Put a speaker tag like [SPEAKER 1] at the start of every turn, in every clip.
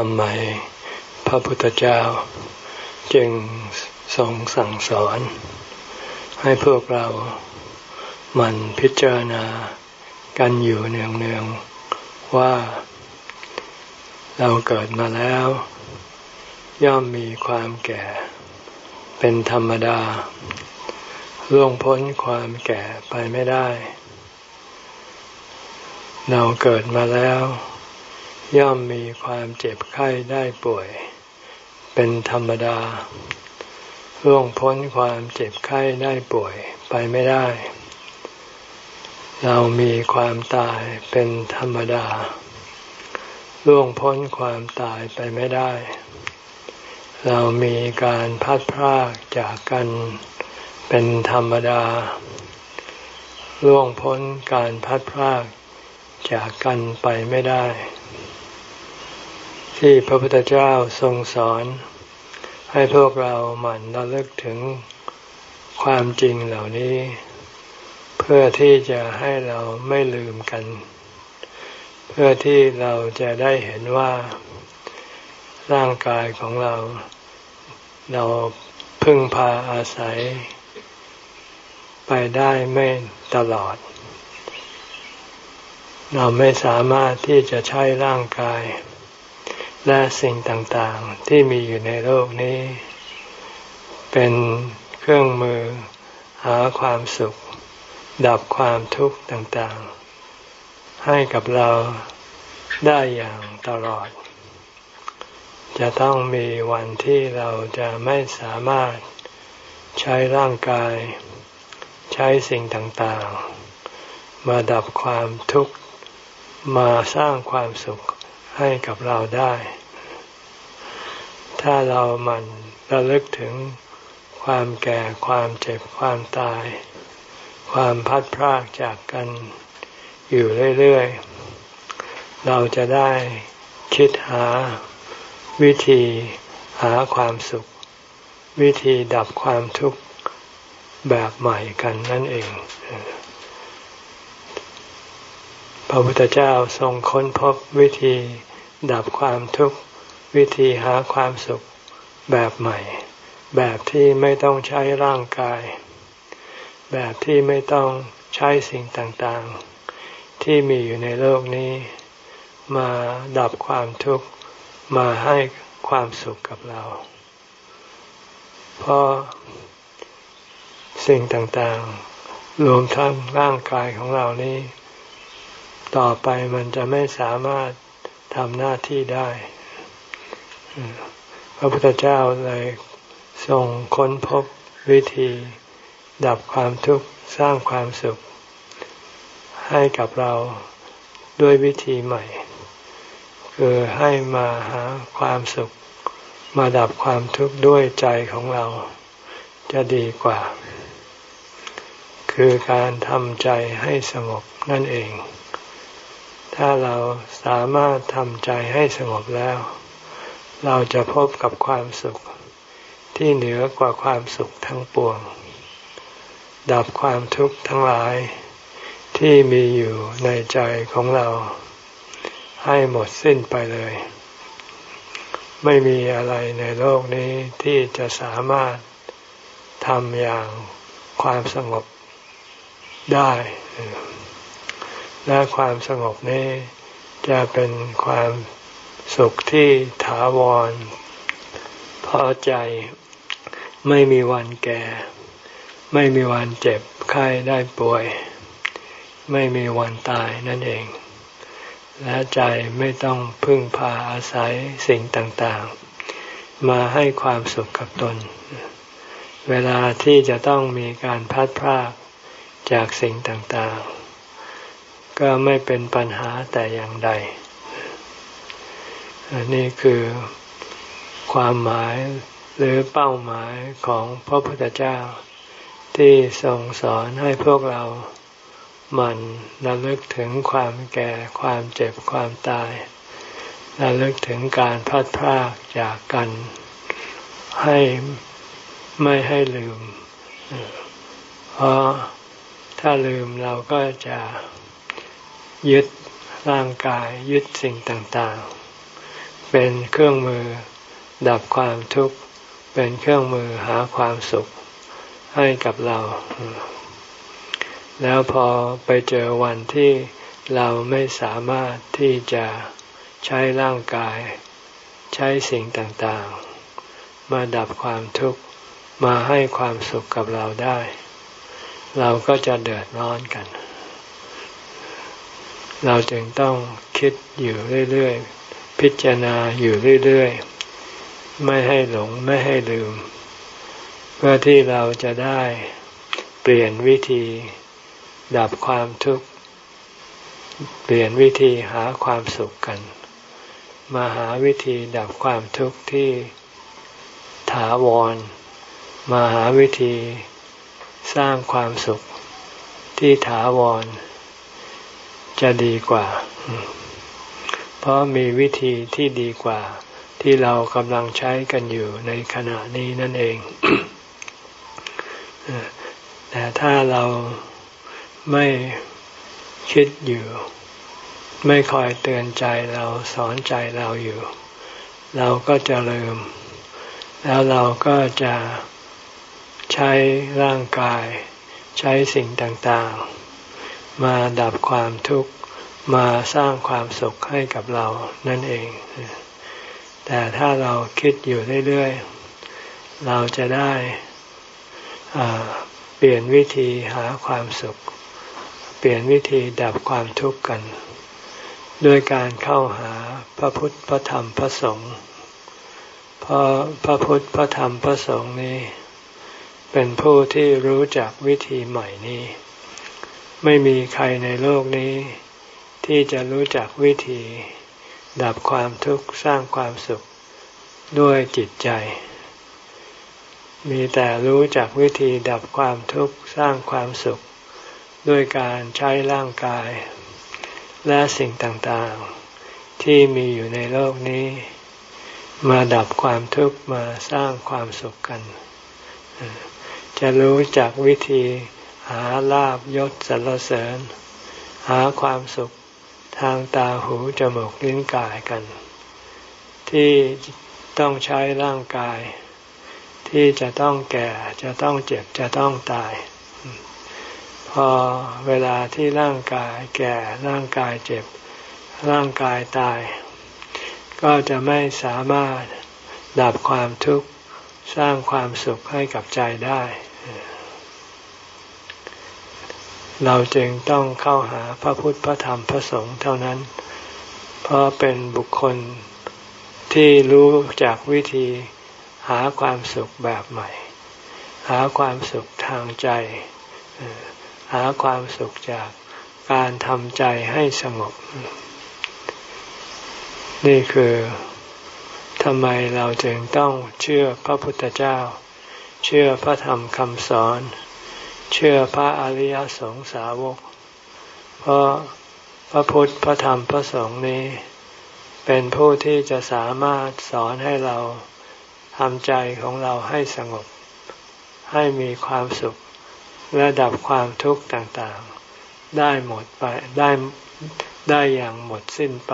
[SPEAKER 1] ทำไมพระพุทธเจ้า จึงทรงสั่งสอน ให้พวกเรามันพิจารณากันอยู่เนืองๆว่า เราเกิดมาแล้ว ย่อมมีความแก่ เป็นธรรมดาล่วงพ้นความแก่ไปไม่ได้ เราเกิดมาแล้ว ย่อมมีความเจ็บไข้ได้ป่วย เป็นธรรมดาล่วงพ้นความเจ็บไข้ได้ป่วยไปไม่ได้ เรามีความตายเป็นธรรมดาล่วงพ้นความตายไปไม่ได้ เรามีการพัดพรากจากกันเป็นธรรมดาล่วงพ้นการพัดพรากจากกันไปไม่ได้ ที่พระพุทธเจ้าทรงสอน ให้พวกเราหมั่นระลึกถึงความจริงเหล่านี้ เพื่อที่จะให้เราไม่ลืมกัน เพื่อที่เราจะได้เห็นว่า ร่างกายของเรา เราพึ่งพาอาศัย ไปได้ไม่ตลอด เราไม่สามารถที่จะใช้ร่างกาย และสิ่งต่างๆที่มีอยู่ในโลกนี้ เป็นเครื่องมือหาความสุข ดับความทุกข์ต่างๆ ให้กับเราได้อย่างตลอด จะต้องมีวันที่เราจะไม่สามารถใช้ร่างกาย ใช้สิ่งต่างๆ มาดับความทุกข์ มาสร้างความสุข ให้กับเราได้ ถ้าเรามันระลึกถึงความแก่ความเจ็บความตาย ความพัดพรากจากกันอยู่เรื่อยๆ เราจะได้คิดหาวิธีหาความสุข วิธีดับความทุกข์แบบใหม่กันนั่นเอง พระพุทธเจ้าทรงค้นพบวิธี ดับความทุกข์ วิธีหาความสุขแบบใหม่ แบบที่ไม่ต้องใช้ร่างกาย แบบที่ไม่ต้องใช้สิ่งต่างๆ ที่มีอยู่ในโลกนี้ มาดับความทุกข์มาให้ความสุขกับเรา เพราะสิ่งต่างๆ รวมทั้งร่างกายของเรานี้ ต่อไปมันจะไม่สามารถ ทำหน้าที่ได้ พระพุทธเจ้าเลยทรงค้นพบวิธีดับความทุกข์สร้างความสุข ให้กับเราด้วยวิธีใหม่ คือให้มาหาความสุข มาดับความทุกข์ด้วยใจของเราจะดีกว่า คือการทำใจให้สงบนั่นเอง ถ้าเราสามารถทำใจให้สงบแล้ว เราจะพบกับความสุขที่เหนือกว่าความสุขทั้งปวง ดับความทุกข์ทั้งหลาย ที่มีอยู่ในใจของเรา ให้หมดสิ้นไปเลย ไม่มีอะไรในโลกนี้ที่จะสามารถทำอย่างความสงบได้ และความสงบนี้จะเป็นความสุขที่ถาวร พอใจไม่มีวันแก่ ไม่มีวันเจ็บไข้ได้ป่วย ไม่มีวันตายนั่นเอง และใจไม่ต้องพึ่งพาอาศัยสิ่งต่างๆ มาให้ความสุขกับตน เวลาที่จะต้องมีการพัดพรากจากสิ่งต่างๆ ก็ไม่เป็นปัญหาแต่อย่างใด อันนี้คือความหมายหรือเป้าหมายของพระพุทธเจ้า ที่ทรงสอนให้พวกเรามันระลึกถึงความแก่ความเจ็บความตายระลึกถึงการพัดพรากจากกัน ให้ไม่ให้ลืม เพราะถ้าลืมเราก็จะ ยึดร่างกายยึดสิ่งต่างๆ เป็นเครื่องมือดับความทุกข์ เป็นเครื่องมือหาความสุขให้กับเรา แล้วพอไปเจอวันที่เราไม่สามารถที่จะใช้ร่างกาย ใช้สิ่งต่างๆ มาดับความทุกข์มาให้ความสุขกับเราได้ เราก็จะเดือดร้อนกัน เราจึงต้องคิดอยู่เรื่อยๆ พิจารณาอยู่เรื่อยๆ ไม่ให้หลงไม่ให้ลืม เพื่อที่เราจะได้เปลี่ยนวิธีดับความทุกข์ เปลี่ยนวิธีหาความสุขกัน มาหาวิธีดับความทุกข์ที่ถาวร มาหาวิธีสร้างความสุขที่ถาวร จะดีกว่า เพราะมีวิธีที่ดีกว่า ที่เรากำลังใช้กันอยู่ในขณะนี้นั่นเอง แต่ถ้าเราไม่คิดอยู่ ไม่คอยเตือนใจเราสอนใจเราอยู่ เราก็จะลืม แล้วเราก็จะใช้ร่างกาย ใช้สิ่งต่างๆ มาดับความทุกข์มาสร้างความสุขให้กับเรานั่นเอง แต่ถ้าเราคิดอยู่เรื่อยๆ เราจะได้เปลี่ยนวิธีหาความสุข เปลี่ยนวิธีดับความทุกข์กัน ด้วยการเข้าหาพระพุทธพระธรรมพระสงฆ์เพราะพระพุทธพระธรรมพระสงฆ์นี้ เป็นผู้ที่รู้จักวิธีใหม่นี้ ไม่มีใครในโลกนี้ ที่จะรู้จักวิธี ดับความทุกข์สร้างความสุขด้วยจิตใจ มีแต่รู้จักวิธีดับความทุกข์สร้างความสุข ด้วยการใช้ร่างกาย และสิ่งต่างๆ ที่มีอยู่ในโลกนี้ มาดับความทุกข์มาสร้างความสุขกัน จะรู้จักวิธี หาลาบยศสรรเสริญ หาความสุขทางตาหูจมูกลิ้นกายกัน ที่ต้องใช้ร่างกาย ที่จะต้องแก่จะต้องเจ็บจะต้องตาย พอเวลาที่ร่างกายแก่ร่างกายเจ็บ ร่างกายตาย ก็จะไม่สามารถดับความทุกข์สร้างความสุขให้กับใจได้ เราจึงต้องเข้าหาพระพุทธพระธรรมพระสงฆ์เท่านั้น เพราะเป็นบุคคลที่รู้จากวิธีหาความสุขแบบใหม่ หาความสุขทางใจ หาความสุขจากการทำใจให้สงบ นี่คือทำไมเราจึงต้องเชื่อพระพุทธเจ้า เชื่อพระธรรมคำสอน เชื่อพระอริยสงสาวก เพราะพระพุทธพระธรรมพระสงฆ์นี้ เป็นผู้ที่จะสามารถสอนให้เราทำใจของเราให้สงบ ให้มีความสุขและดับความทุกข์ต่างๆ ได้หมดไปได้ได้อย่างหมดสิ้นไป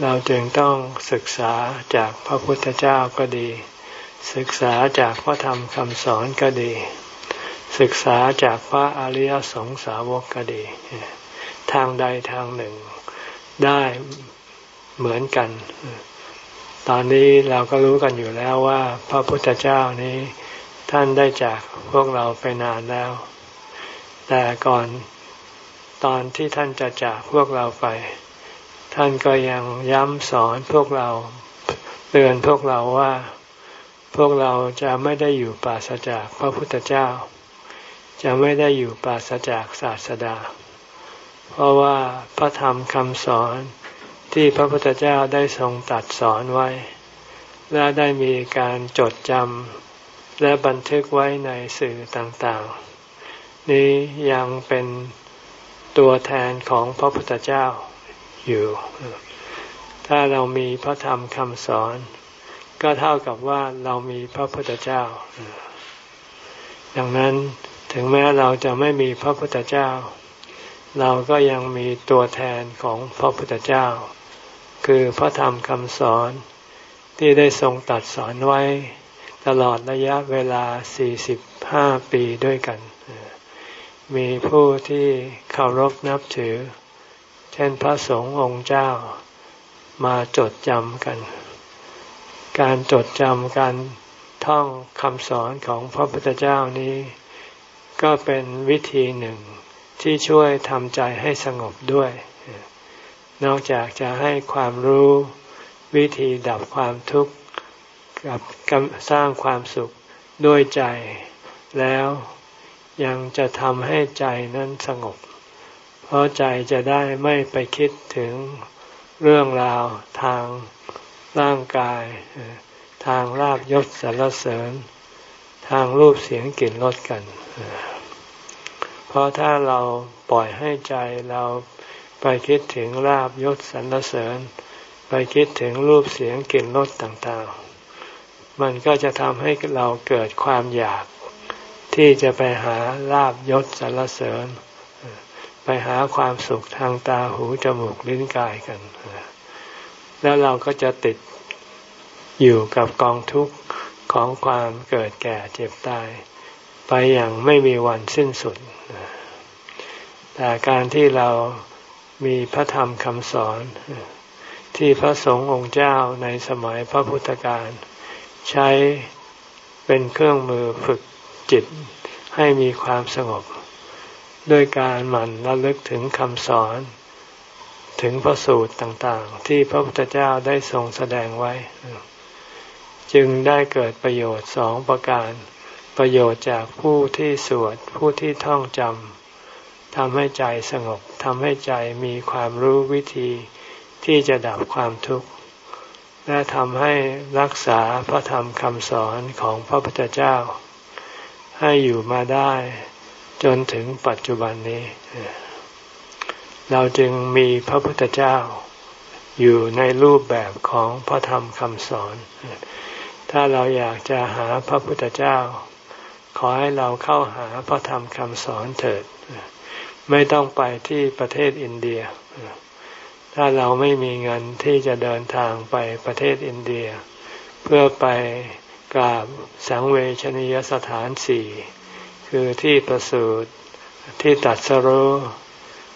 [SPEAKER 1] เราจึงต้องศึกษาจากพระพุทธเจ้าก็ดี ศึกษาจากพระธรรมคำสอนก็ดี ศึกษาจากพระอริยสงสาวกก็ดี ทางใดทางหนึ่งได้เหมือนกัน ตอนนี้เราก็รู้กันอยู่แล้วว่า พระพุทธเจ้านี้ท่านได้จากพวกเราไปนานแล้ว แต่ก่อนตอนที่ท่านจะจากพวกเราไป ท่านก็ยังย้ำสอนพวกเราเตือนพวกเราว่า พวกเราจะไม่ได้อยู่ปราศจากพระพุทธเจ้า จะไม่ได้อยู่ปราศจากศาสดา เพราะว่าพระธรรมคำสอนที่พระพุทธเจ้าได้ทรงตัดสอนไว้ และได้มีการจดจำและบันทึกไว้ในสื่อต่างๆ นี้ยังเป็นตัวแทนของพระพุทธเจ้าอยู่ ถ้าเรามีพระธรรมคำสอน ก็เท่ากับว่าเรามีพระพุทธเจ้า ดังนั้นถึงแม้เราจะไม่มีพระพุทธเจ้า เราก็ยังมีตัวแทนของพระพุทธเจ้า คือพระธรรมคำสอนที่ได้ทรงตัดสอนไว้ ตลอดระยะเวลา 45 ปีด้วยกัน มีผู้ที่เคารพนับถือ เช่นพระสงฆ์องค์เจ้ามาจดจำกัน การจดจำการท่องคำสอนของพระพุทธเจ้านี้ ก็เป็นวิธีหนึ่งที่ช่วยทำใจให้สงบด้วย นอกจากจะให้ความรู้วิธีดับความทุกข์กับสร้างความสุขด้วยใจแล้วยังจะทำให้ใจนั้นสงบ เพราะใจจะได้ไม่ไปคิดถึงเรื่องราวทาง ร่างกาย ทางลาบยศสารเสริญ ทางรูปเสียงกลิ่นรสกัน เพราะถ้าเราปล่อยให้ใจเราไปคิดถึงลาบยศสรรเสริญ ไปคิดถึงรูปเสียงกลิ่นรสต่างๆ มันก็จะทำให้เราเกิดความอยาก ที่จะไปหาลาบยศสรรเสริญ ไปหาความสุขทางตาหูจมูกลิ้นกายกัน แล้วเราก็จะติดอยู่กับกองทุกข์ของความเกิดแก่เจ็บตาย ไปอย่างไม่มีวันสิ้นสุด แต่การที่เรามีพระธรรมคำสอน ที่พระสงฆ์องค์เจ้าในสมัยพระพุทธการใช้เป็นเครื่องมือฝึกจิตให้มีความสงบ ด้วยการหมั่นระลึกถึงคำสอน ถึงพระสูตรต่างๆ ที่พระพุทธเจ้าได้ทรงแสดงไว้ จึงได้เกิดประโยชน์สองประการ ประโยชน์จากผู้ที่สวดผู้ที่ท่องจำทำให้ใจสงบทำให้ใจมีความรู้วิธีที่จะดับความทุกข์ และทำให้รักษาพระธรรมคำสอนของพระพุทธเจ้า ให้อยู่มาได้จนถึงปัจจุบันนี้ เราจึงมีพระพุทธเจ้าอยู่ในรูปแบบของพระธรรมคำสอน ถ้าเราอยากจะหาพระพุทธเจ้า ขอให้เราเข้าหาพระธรรมคำสอนเถิด ไม่ต้องไปที่ประเทศอินเดีย ถ้าเราไม่มีเงินที่จะเดินทางไปประเทศอินเดีย เพื่อไปกราบสังเวชนียสถานสี่ คือที่ประสูติที่ตัดสรุ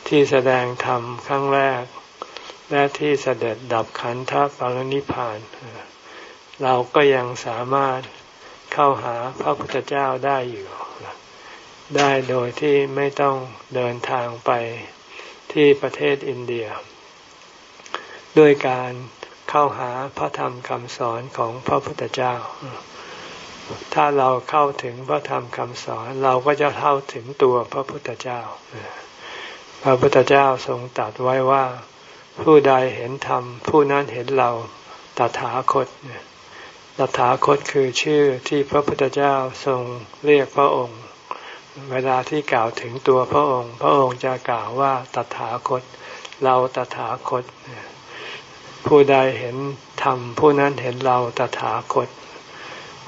[SPEAKER 1] ที่แสดงธรรมครั้งแรก และที่เสด็จดับขันธปรินิพาน เราก็ยังสามารถเข้าหาพระพุทธเจ้าได้อยู่ ได้โดยที่ไม่ต้องเดินทางไปที่ประเทศอินเดีย ด้วยการเข้าหาพระธรรมคำสอนของพระพุทธเจ้า ถ้าเราเข้าถึงพระธรรมคำสอนเราก็จะเข้าถึงตัวพระพุทธเจ้า ระพุทธเจ้าทรงตรัสไว้ว่า ผู้ใดเห็นธรรม ผู้นั้นเห็นเราตถาคตตถาคตคือชื่อที่พระพุทธเจ้าทรงเรียกพระองค์ เวลาที่กล่าวถึงตัวพระองค์ พระองค์จะกล่าวว่าตถาคต เราตถาคต ผู้ใดเห็นธรรม ผู้นั้นเห็นเราตถาคต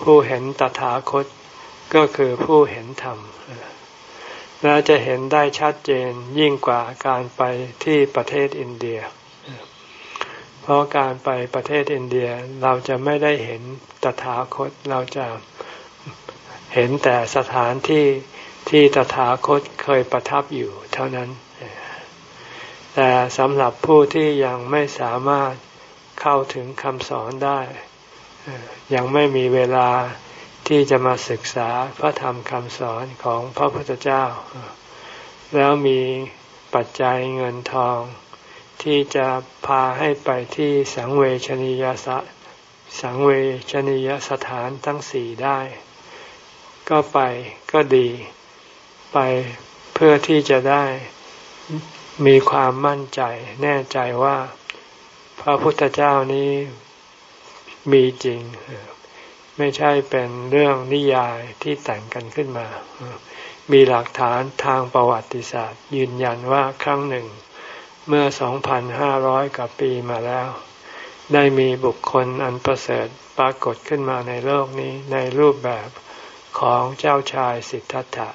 [SPEAKER 1] ผู้เห็นตถาคต ก็คือผู้เห็นธรรม และจะเห็นได้ชัดเจนยิ่งกว่าการไปที่ประเทศอินเดีย เพราะการไปประเทศอินเดียเราจะไม่ได้เห็นตถาคตเราจะเห็นแต่สถานที่ที่ตถาคตเคยประทับอยู่เท่านั้น แต่สำหรับผู้ที่ยังไม่สามารถเข้าถึงคำสอนได้ ยังไม่มีเวลา ที่จะมาศึกษาพระธรรมคำสอนของพระพุทธเจ้า แล้วมีปัจจัยเงินทอง ที่จะพาให้ไปที่สังเวชนียสสังเวชนียสถานทั้งสี่ได้ ก็ไปก็ดีไปเพื่อที่จะได้มีความมั่นใจแน่ใจว่า พระพุทธเจ้านี้มีจริง ไม่ใช่เป็นเรื่องนิยายที่แต่งกันขึ้นมา มีหลักฐานทางประวัติศาสตร์ ยืนยันว่าครั้งหนึ่ง เมื่อ 2,500 กว่าปีมาแล้ว ได้มีบุคคลอันประเสริฐปรากฏขึ้นมาในโลกนี้ในรูปแบบของเจ้าชายสิทธัตถะ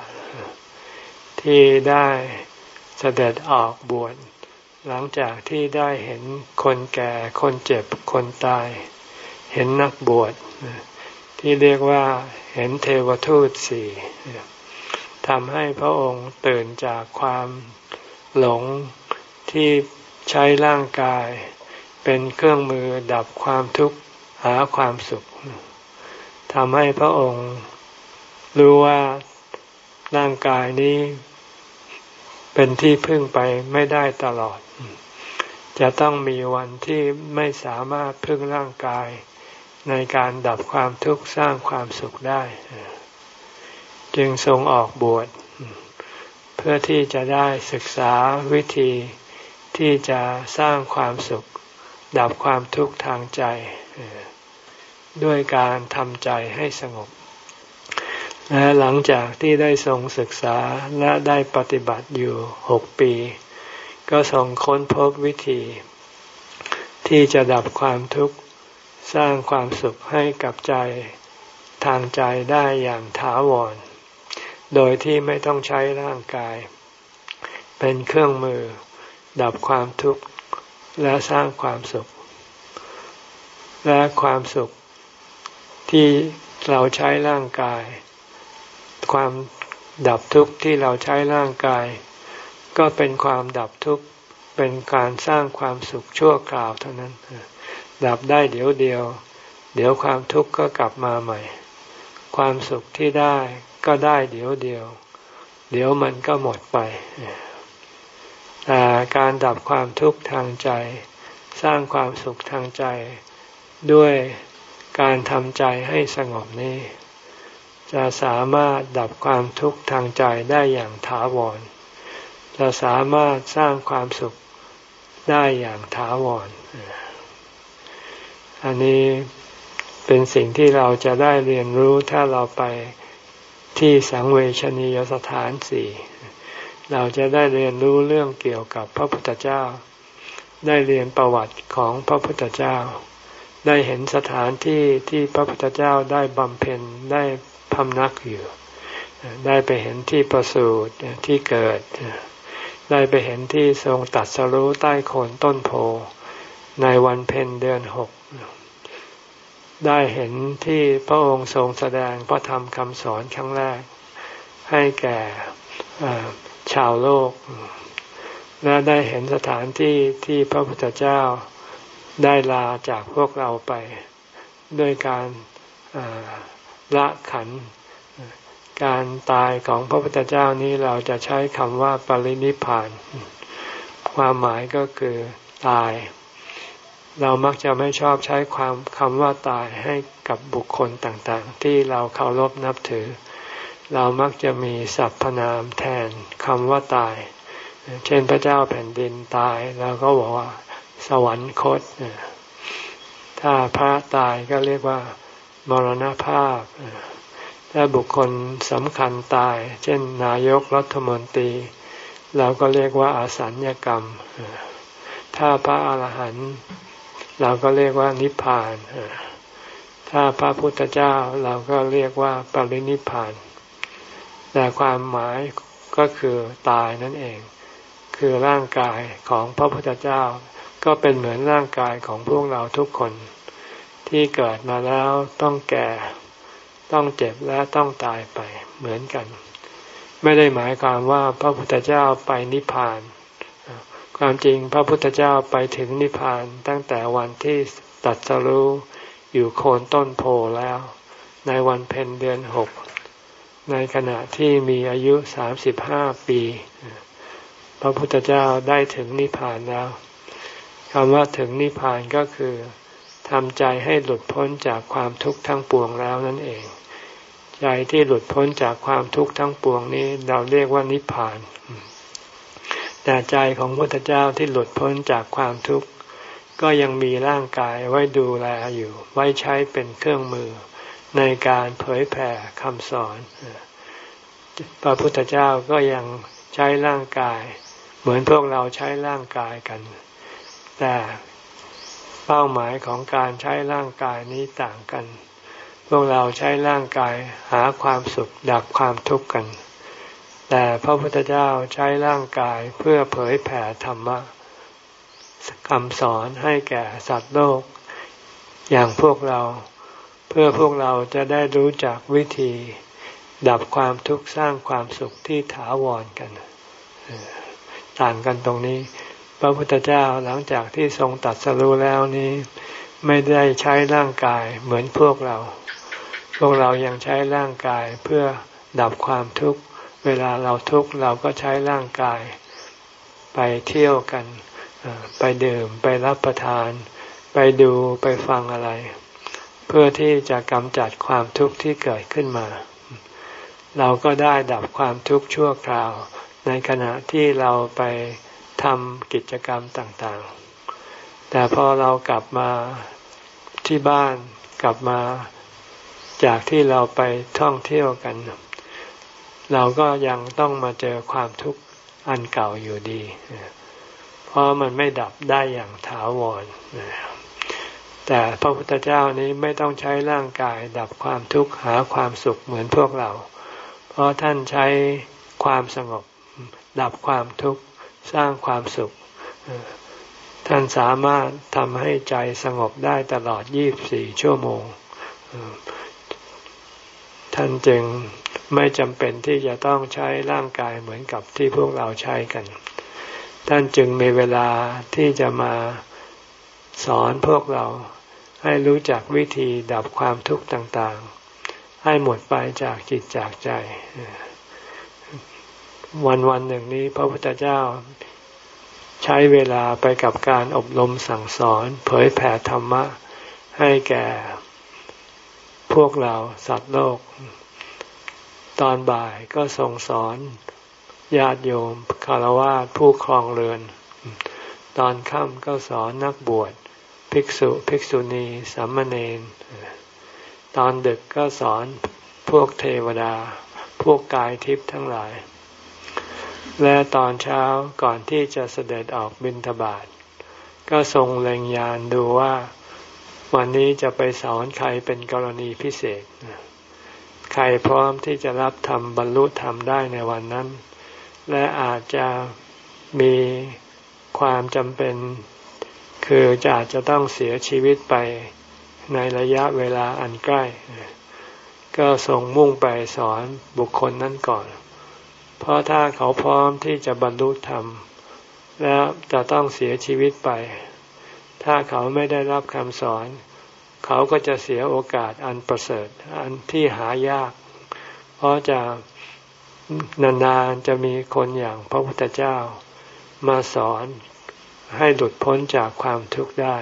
[SPEAKER 1] ที่ได้เสด็จออกบวชหลังจากที่ได้เห็นคนแก่คนเจ็บคนตาย เห็นนักบวช ที่เรียกว่าเห็นเทวทูตสี่ทำให้พระองค์ตื่นจากความหลงที่ใช้ร่างกาย เป็นเครื่องมือดับความทุกข์หาความสุขทำให้พระองค์รู้ว่าร่างกายนี้เป็นที่พึ่งไปไม่ได้ตลอด จะต้องมีวันที่ไม่สามารถพึ่งร่างกาย ในการดับความทุกข์สร้างความสุขได้ จึงทรงออกบวช เพื่อที่จะได้ศึกษาวิธีที่จะสร้างความสุข ดับความทุกข์ทางใจ ด้วยการทำใจให้สงบ และหลังจากที่ได้ทรงศึกษาและได้ปฏิบัติอยู่หกปี ก็ทรงค้นพบวิธี ที่จะดับความทุกข์ สร้างความสุขให้กับใจทางใจได้อย่างถาวร โดยที่ไม่ต้องใช้ร่างกาย เป็นเครื่องมือ ดับความทุกข์และสร้างความสุข และความสุขที่เราใช้ร่างกาย ความดับทุกข์ที่เราใช้ร่างกาย ก็เป็นความดับทุกข์เป็นการสร้างความสุขชั่วคราวเท่านั้น ดับได้เดี๋ยวเดียว เดี๋ยวความทุกข์ก็กลับมาใหม่ ความสุขที่ได้ก็ได้เดี๋ยวเดียว เดี๋ยวมันก็หมดไปแต่การดับความทุกข์ทางใจ สร้างความสุขทางใจ ด้วยการทำใจให้สงบนี้ จะสามารถดับความทุกข์ทางใจได้อย่างถาวร จะสามารถสร้างความสุขได้อย่างถาวร อันนี้เป็นสิ่งที่เราจะได้เรียนรู้ถ้าเราไปที่สังเวชนียสถานสี่เราจะได้เรียนรู้เรื่องเกี่ยวกับพระพุทธเจ้า ได้เรียนประวัติของพระพุทธเจ้า ได้เห็นสถานที่ที่พระพุทธเจ้าได้บำเพ็ญได้พำนักอยู่ ได้ไปเห็นที่ประสูติที่เกิด ได้ไปเห็นที่ทรงตัดสรู้ใต้โคนต้นโพในวันเพ็ญเดือนหก ได้เห็นที่พระองค์ทรงแสดงพระธรรมคำสอนครั้งแรก ให้แก่ชาวโลก และได้เห็นสถานที่ที่พระพุทธเจ้าได้ลาจากพวกเราไป ด้วยการละขัน การตายของพระพุทธเจ้านี้เราจะใช้คำว่าปรินิพาน ความหมายก็คือตาย เรามักจะไม่ชอบใช้ความคำว่าตายให้กับบุคคลต่างๆ ที่เราเคารพนับถือ เรามักจะมีสรรพนามแทนคำว่าตาย เช่นพระเจ้าแผ่นดินตายเราก็บอกว่า สวรรคต ถ้าพระตายก็เรียกว่า มรณภาพ ถ้าบุคคลสำคัญตาย เช่นนายกรัฐมนตรี เราก็เรียกว่าอาสัญญกรรม ถ้าพระอาหารหันต์ เราก็เรียกว่านิพพาน ถ้าพระพุทธเจ้าเราก็เรียกว่าปรินิพพาน แต่ความหมายก็คือตายนั่นเอง คือร่างกายของพระพุทธเจ้า ก็เป็นเหมือนร่างกายของพวกเราทุกคน ที่เกิดมาแล้วต้องแก่ ต้องเจ็บและต้องตายไปเหมือนกัน ไม่ได้หมายความว่าพระพุทธเจ้าไปนิพพาน ความจริงพระพุทธเจ้าไปถึงนิพพานตั้งแต่วันที่ตัดสรู้อยู่โคนต้นโพแล้ว ในวันเพ็ญเดือนหกในขณะที่มีอายุสามสิบห้าปี พระพุทธเจ้าได้ถึงนิพพานแล้วคำว่าถึงนิพพานก็คือทำใจให้หลุดพ้นจากความทุกข์ทั้งปวงแล้วนั่นเอง ใจที่หลุดพ้นจากความทุกข์ทั้งปวงนี้เราเรียกว่านิพพาน แต่ใจของพระพุทธเจ้าที่หลุดพ้นจากความทุกข์ ก็ยังมีร่างกายไว้ดูแลอยู่ ไว้ใช้เป็นเครื่องมือในการเผยแผ่คำสอน พระพุทธเจ้าก็ยังใช้ร่างกาย เหมือนพวกเราใช้ร่างกายกัน แต่เป้าหมายของการใช้ร่างกายนี้ต่างกัน พวกเราใช้ร่างกายหาความสุขดับความทุกข์กัน แต่พระพุทธเจ้าใช้ร่างกายเพื่อเผยแผ่ธรรมะคำสอนให้แก่สัตว์โลก อย่างพวกเรา เพื่อพวกเราจะได้รู้จักวิธี ดับความทุกข์สร้างความสุขที่ถาวรกัน ต่างกันตรงนี้ พระพุทธเจ้าหลังจากที่ทรงตัดสรู้แล้วนี้ ไม่ได้ใช้ร่างกายเหมือนพวกเรา พวกเรายังใช้ร่างกายเพื่อดับความทุกข์ เวลาเราทุกข์เราก็ใช้ร่างกายไปเที่ยวกัน ไปดื่มไปรับประทาน ไปดูไปฟังอะไร เพื่อที่จะกำจัดความทุกข์ที่เกิดขึ้นมา เราก็ได้ดับความทุกข์ชั่วคราว ในขณะที่เราไปทำกิจกรรมต่างๆ แต่พอเรากลับมาที่บ้านกลับมาจากที่เราไปท่องเที่ยวกัน เราก็ยังต้องมาเจอความทุกข์อันเก่าอยู่ดี เพราะมันไม่ดับได้อย่างถาวรแต่พระพุทธเจ้านี้ไม่ต้องใช้ร่างกายดับความทุกข์หาความสุขเหมือนพวกเรา เพราะท่านใช้ความสงบ ดับความทุกข์สร้างความสุข ท่านสามารถทำให้ใจสงบได้ตลอด 24 ชั่วโมง ท่านจึง ไม่จำเป็นที่จะต้องใช้ร่างกายเหมือนกับที่พวกเราใช้กัน ท่านจึงมีเวลาที่จะมาสอนพวกเราให้รู้จักวิธีดับความทุกข์ต่างๆ ให้หมดไปจากจิตจากใจ วันวันหนึ่งนี้พระพุทธเจ้าใช้เวลาไปกับการอบรมสั่งสอน เผยแผ่ธรรมะให้แก่พวกเราสัตว์โลก ตอนบ่ายก็ทรงสอนญาติโยมคารวะผู้ครองเรือน ตอนค่ำก็สอนนักบวช ภิกษุภิกษุณีสามเณรตอนดึกก็สอนพวกเทวดา พวกกายทิพย์ทั้งหลาย และตอนเช้าก่อนที่จะเสด็จออกบิณฑบาตก็ทรงเล็งยานดูว่า วันนี้จะไปสอนใครเป็นกรณีพิเศษ ใครพร้อมที่จะรับธรรมบรรลุธรรมได้ในวันนั้น และอาจจะมีความจำเป็น คือจะอาจจะต้องเสียชีวิตไปในระยะเวลาอันใกล้ ก็ส่งมุ่งไปสอนบุคคลนั้นก่อน เพราะถ้าเขาพร้อมที่จะบรรลุธรรม แล้วจะต้องเสียชีวิตไป ถ้าเขาไม่ได้รับคำสอน เขาก็จะเสียโอกาสอันประเสริฐอันที่หายาก เพราะจะนานๆจะมีคนอย่างพระพุทธเจ้ามาสอนให้หลุดพ้นจากความทุกข์ได้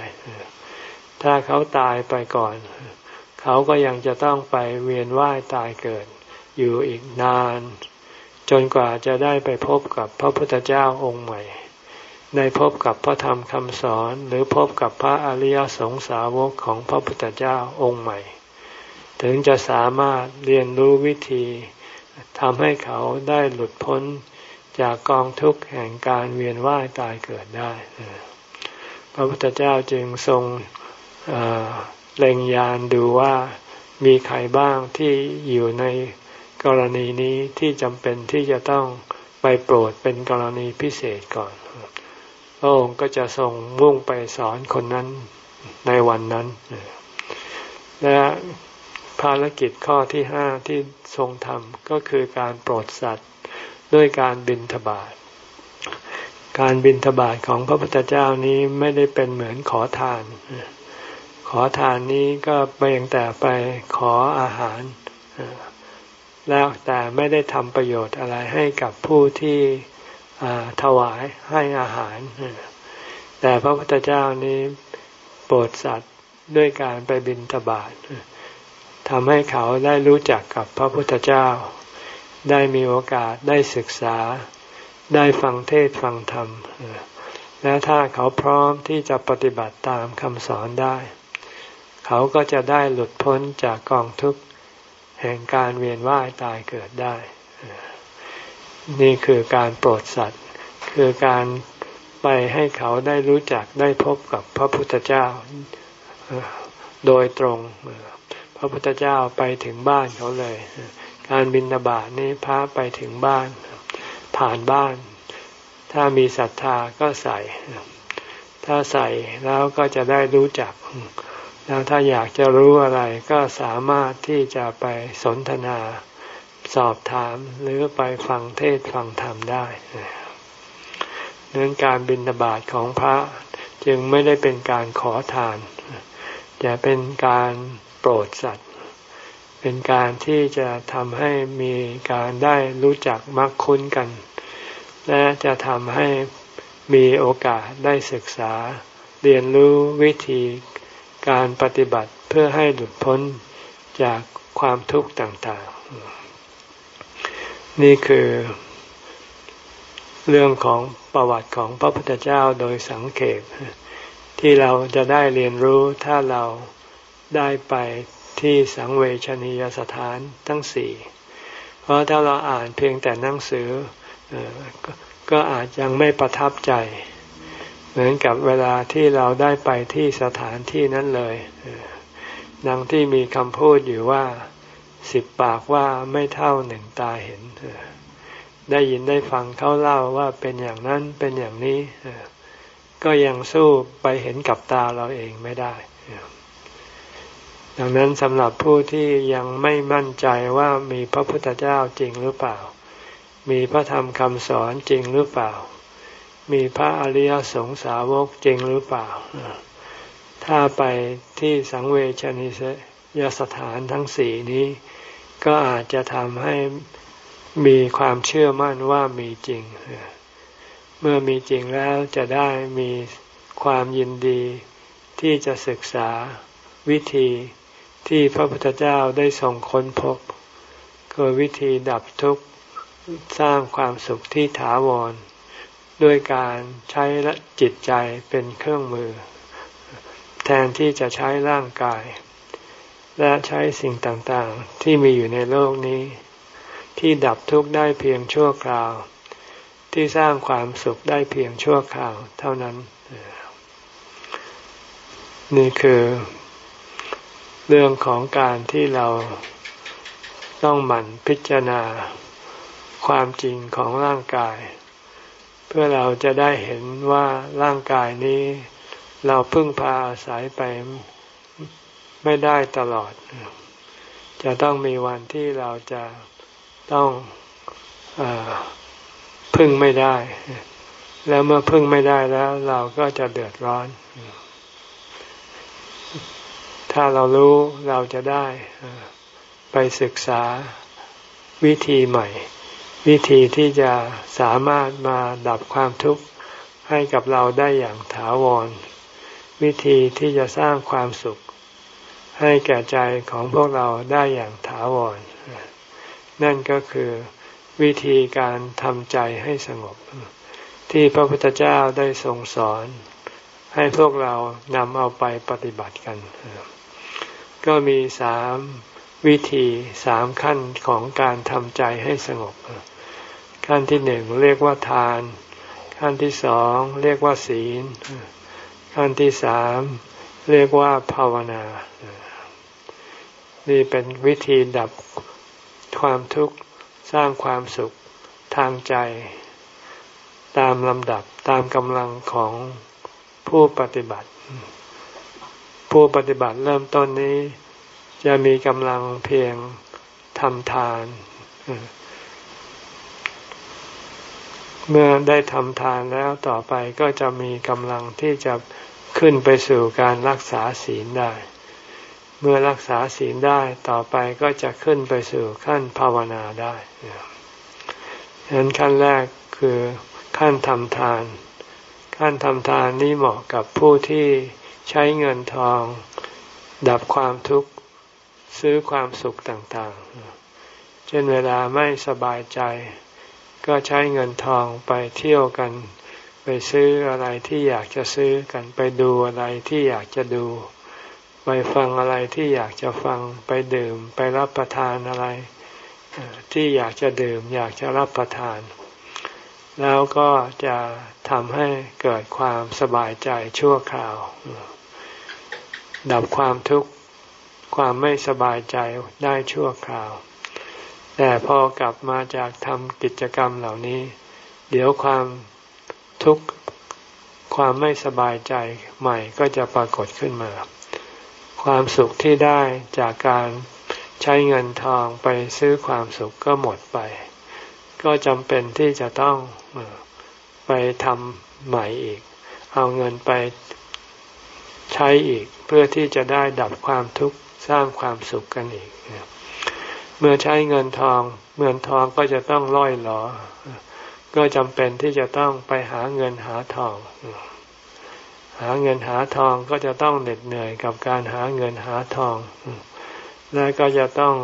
[SPEAKER 1] ถ้าเขาตายไปก่อน เขาก็ยังจะต้องไปเวียนว่ายตายเกิด อยู่อีกนาน จนกว่าจะได้ไปพบกับพระพุทธเจ้าองค์ใหม่ ได้พบกับพระธรรมคำสอน หรือพบกับพระอริยสงสาวกของพระพุทธเจ้าองค์ใหม่ ถึงจะสามารถเรียนรู้วิธีทำให้เขาได้หลุดพ้นจากกองทุกข์แห่งการเวียนว่ายตายเกิดได้ พระพุทธเจ้าจึงทรงเล็งยานดูว่ามีใครบ้างที่อยู่ในกรณีนี้ที่จำเป็นที่จะต้องไปโปรดเป็นกรณีพิเศษก่อน พระองค์ก็จะทรงมุ่งไปสอนคนนั้นในวันนั้น และภารกิจข้อที่ห้าที่ทรงทำก็คือการโปรดสัตว์ด้วยการบินทบาทการบินทบาทของพระพุทธเจ้านี้ไม่ได้เป็นเหมือนขอทาน ขอทานนี้ก็เพียงแต่ไปขออาหาร แล้วแต่ไม่ได้ทำประโยชน์อะไรให้กับผู้ที่ ถวายให้อาหาร แต่พระพุทธเจ้านี้โปรดสัตว์ด้วยการไปบินทบาททำให้เขาได้รู้จักกับพระพุทธเจ้า ได้มีโอกาสได้ศึกษา ได้ฟังเทศฟังธรรม และถ้าเขาพร้อมที่จะปฏิบัติตามคำสอนได้ เขาก็จะได้หลุดพ้นจากกองทุกข์แห่งการเวียนว่ายตายเกิดได้ นี่คือการโปรดสัตว์ คือการไปให้เขาได้รู้จักได้พบกับพระพุทธเจ้าโดยตรง พระพุทธเจ้าไปถึงบ้านเขาเลย การบินบาตนี้พาไปถึงบ้าน ผ่านบ้าน ถ้ามีศรัทธาก็ใส่ ถ้าใส่แล้วก็จะได้รู้จัก แล้วถ้าอยากจะรู้อะไรก็สามารถที่จะไปสนทนา สอบถามหรือไปฟังเทศฟังธรรมได้เนื่องการบินบาตของพระจึงไม่ได้เป็นการขอทานจะเป็นการโปรดสัตว์ เป็นการที่จะทำให้มีการได้รู้จักมักคุ้นกัน และจะทำให้มีโอกาสได้ศึกษา เรียนรู้วิธีการปฏิบัติเพื่อให้หลุดพ้นจากความทุกข์ต่างๆ นี่คือเรื่องของประวัติของพระพุทธเจ้าโดยสังเขปที่เราจะได้เรียนรู้ถ้าเราได้ไปที่สังเวชนียสถานทั้งสี่ เพราะถ้าเราอ่านเพียงแต่หนังสือก็อาจยังไม่ประทับใจ เหมือนกับเวลาที่เราได้ไปที่สถานที่นั้นเลยดังที่มีคำพูดอยู่ว่า สิบปากว่าไม่เท่าหนึ่งตาเห็น ได้ยินได้ฟังเขาเล่าว่าเป็นอย่างนั้นเป็นอย่างนี้ ก็ยังสู้ไปเห็นกับตาเราเองไม่ได้ ดังนั้นสำหรับผู้ที่ยังไม่มั่นใจว่ามีพระพุทธเจ้าจริงหรือเปล่า มีพระธรรมคำสอนจริงหรือเปล่า มีพระอริยสงสาวกจริงหรือเปล่า ถ้าไปที่สังเวชนิสยสถานทั้งสี่นี้ ก็อาจจะทำให้มีความเชื่อมั่นว่ามีจริง เมื่อมีจริงแล้วจะได้มีความยินดีที่จะศึกษาวิธีที่พระพุทธเจ้าได้ส่งค้นพบคือวิธีดับทุกข์สร้างความสุขที่ถาวร ด้วยการใช้จิตใจเป็นเครื่องมือ แทนที่จะใช้ร่างกาย และใช้สิ่งต่างๆ ที่มีอยู่ในโลกนี้ ที่ดับทุกข์ได้เพียงชั่วคราว ที่สร้างความสุขได้เพียงชั่วคราว เท่านั้น นี่คือ เรื่องของการที่เราต้องหมั่นพิจารณาความจริงของร่างกาย เพื่อเราจะได้เห็นว่าร่างกายนี้ เราพึ่งพาอาศัยไป ไม่ได้ตลอด จะต้องมีวันที่เราจะต้องอพึ่งไม่ได้ แล้วเมื่อพึ่งไม่ได้แล้ว เราก็จะเดือดร้อน ถ้าเรารู้เราจะได้ไปศึกษาวิธีใหม่ วิธีที่จะสามารถมาดับความทุกข์ให้กับเราได้อย่างถาวร วิธีที่จะสร้างความสุข ให้แก่ใจของพวกเราได้อย่างถาวร นั่นก็คือวิธีการทำใจให้สงบ ที่พระพุทธเจ้าได้ทรงสอน ให้พวกเรานำเอาไปปฏิบัติกัน ก็มีสามวิธีสามขั้นของการทำใจให้สงบ ขั้นที่หนึ่งเรียกว่าทาน ขั้นที่สองเรียกว่าศีล ขั้นที่สามเรียกว่าภาวนา นี่เป็นวิธีดับความทุกข์สร้างความสุขทางใจ ตามลำดับตามกำลังของผู้ปฏิบัติ ผู้ปฏิบัติเริ่มต้นนี้ จะมีกำลังเพียงทำทาน เมื่อได้ทำทานแล้วต่อไปก็จะมีกำลังที่จะขึ้นไปสู่การรักษาศีลได้ เมื่อรักษาศีลได้ต่อไปก็จะขึ้นไปสู่ขั้นภาวนาได้ฉะนั้นขั้นแรกคือขั้นทำทาน ขั้นทำทานนี้เหมาะกับผู้ที่ใช้เงินทอง ดับความทุกข์ซื้อความสุขต่างๆ เช่นเวลาไม่สบายใจ ก็ใช้เงินทองไปเที่ยวกัน ไปซื้ออะไรที่อยากจะซื้อกัน ไปดูอะไรที่อยากจะดู ไปฟังอะไรที่อยากจะฟังไปดื่ม ไปรับประทานอะไร ที่อยากจะดื่ม อยากจะรับประทาน แล้วก็จะทำให้เกิดความสบายใจชั่วคราว ดับความทุกข์ความไม่สบายใจได้ชั่วคราว แต่พอกลับมาจากทำกิจกรรมเหล่านี้ เดี๋ยวความทุกข์ความไม่สบายใจใหม่ก็จะปรากฏขึ้นมา ความสุขที่ได้จากการใช้เงินทองไปซื้อความสุขก็หมดไป ก็จำเป็นที่จะต้องไปทำใหม่อีก เอาเงินไปใช้อีกเพื่อที่จะได้ดับความทุกข์สร้างความสุขกันอีก เมื่อใช้เงินทอง เงินทองก็จะต้องล่อยหลอ ก็จำเป็นที่จะต้องไปหาเงินหาทอง หาเงินหาทองก็จะต้องเหน็ดเหนื่อยกับการหาเงินหาทอง และก็จะต้อง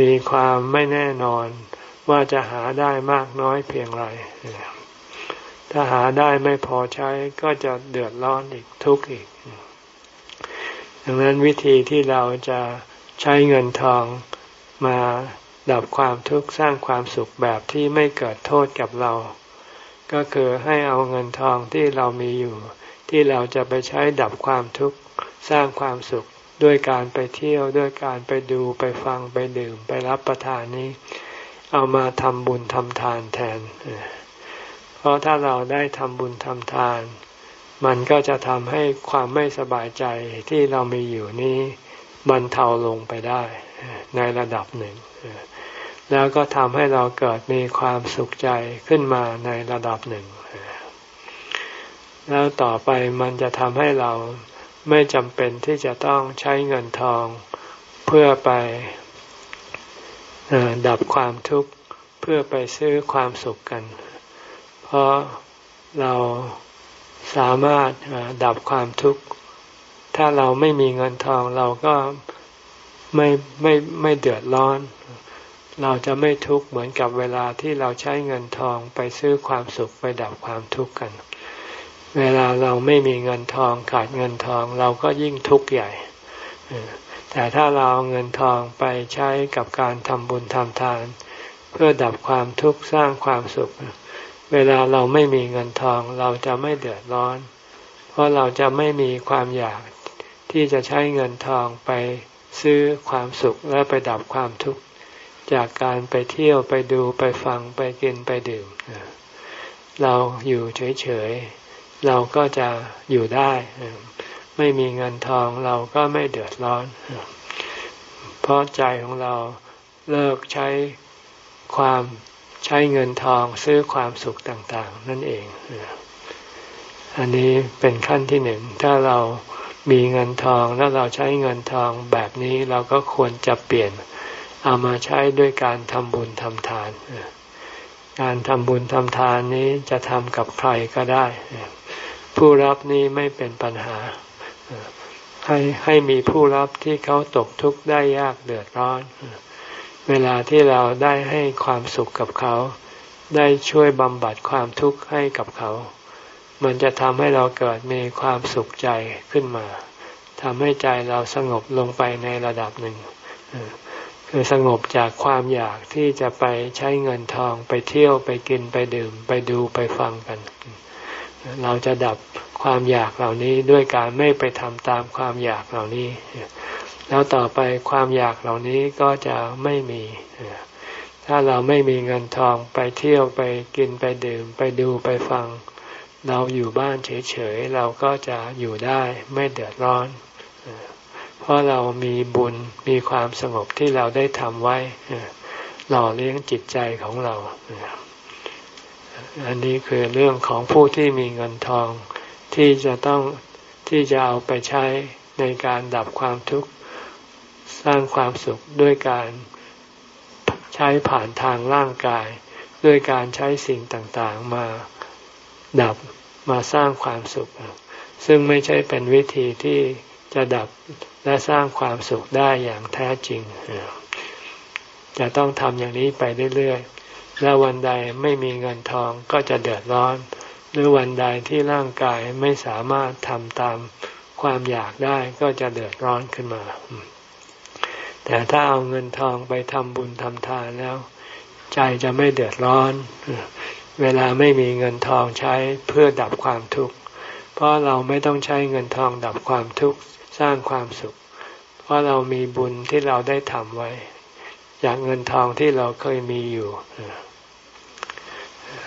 [SPEAKER 1] มีความไม่แน่นอนว่าจะหาได้มากน้อยเพียงไร ถ้าหาได้ไม่พอใช้ก็จะเดือดร้อนอีกทุกข์อีก ดังนั้นวิธีที่เราจะใช้เงินทองมาดับความทุกข์สร้างความสุขแบบที่ไม่เกิดโทษกับเรา ก็คือให้เอาเงินทองที่เรามีอยู่ ที่เราจะไปใช้ดับความทุกข์สร้างความสุขด้วยการไปเที่ยวด้วยการไปดูไปฟังไปดื่มไปรับประทานนี้ เอามาทำบุญทำทานแทน เพราะถ้าเราได้ทำบุญทำทาน มันก็จะทำให้ความไม่สบายใจที่เรามีอยู่นี้บรรเทาลงไปได้ในระดับหนึ่ง แล้วก็ทำให้เราเกิดมีความสุขใจขึ้นมาในระดับหนึ่ง แล้วต่อไปมันจะทำให้เราไม่จำเป็นที่จะต้องใช้เงินทองเพื่อไปดับความทุกข์เพื่อไปซื้อความสุขกัน เพราะเราสามารถดับความทุกข์ ถ้าเราไม่มีเงินทองเราก็ไม่ไม่ไม่เดือดร้อน เราจะไม่ทุกข์เหมือนกับเวลาที่เราใช้เงินทองไปซื้อความสุขไปดับความทุกข์กัน เวลาเราไม่มีเงินทองขาดเงินทองเราก็ยิ่งทุกข์ใหญ่ แต่ถ้าเราเอาเงินทองไปใช้กับการทำบุญทำทาน เพื่อดับความทุกข์สร้างความสุข เวลาเราไม่มีเงินทองเราจะไม่เดือดร้อน เพราะเราจะไม่มีความอยากที่จะใช้เงินทองไปซื้อความสุขและไปดับความทุกข์จากการไปเที่ยวไปดูไปฟังไปกินไปดื่ม เราอยู่เฉยๆ เราก็จะอยู่ได้ ไม่มีเงินทองเราก็ไม่เดือดร้อน เพราะใจของเราเลิกใช้ความใช้เงินทองซื้อความสุขต่าง ๆ นั่นเอง อันนี้เป็นขั้นที่หนึ่ง ถ้าเรามีเงินทองแล้วเราใช้เงินทองแบบนี้เราก็ควรจะเปลี่ยน เอามาใช้ด้วยการทำบุญทำทาน การทำบุญทำทานนี้จะทำกับใครก็ได้ ผู้รับนี้ไม่เป็นปัญหา ให้ให้มีผู้รับที่เขาตกทุกข์ได้ยากเดือดร้อน เวลาที่เราได้ให้ความสุขกับเขา ได้ช่วยบำบัดความทุกข์ให้กับเขา มันจะทำให้เราเกิดมีความสุขใจขึ้นมาทำให้ใจเราสงบลงไปในระดับหนึ่ง คือสงบจากความอยากที่จะไปใช้เงินทองไปเที่ยวไปกินไปดื่ม ไปดูไปฟังกัน เราจะดับความอยากเหล่านี้ด้วยการไม่ไปทำตามความอยากเหล่านี้ แล้วต่อไปความอยากเหล่านี้ก็จะไม่มี ถ้าเราไม่มีเงินทองไปเที่ยวไปกินไปดื่ม ไปดูไปฟัง เราอยู่บ้านเฉยๆ เราก็จะอยู่ได้ไม่เดือดร้อน เพราะเรามีบุญมีความสงบที่เราได้ทำไว้หล่อเลี้ยงจิตใจของเรา อันนี้คือเรื่องของผู้ที่มีเงินทอง ที่จะต้องที่จะเอาไปใช้ในการดับความทุกข์สร้างความสุขด้วยการใช้ผ่านทางร่างกาย ด้วยการใช้สิ่งต่างๆมาดับมาสร้างความสุข ซึ่งไม่ใช่เป็นวิธีที่จะดับและสร้างความสุขได้อย่างแท้จริงจะต้องทำอย่างนี้ไปเรื่อยๆ แล้ววันใดไม่มีเงินทองก็จะเดือดร้อน หรือวันใดที่ร่างกายไม่สามารถทำตามความอยากได้ก็จะเดือดร้อนขึ้นมา แต่ถ้าเอาเงินทองไปทำบุญทำทานแล้ว ใจจะไม่เดือดร้อน เวลาไม่มีเงินทองใช้เพื่อดับความทุกข์ เพราะเราไม่ต้องใช้เงินทองดับความทุกข์สร้างความสุข เพราะเรามีบุญที่เราได้ทำไว้ จากเงินทองที่เราเคยมีอยู่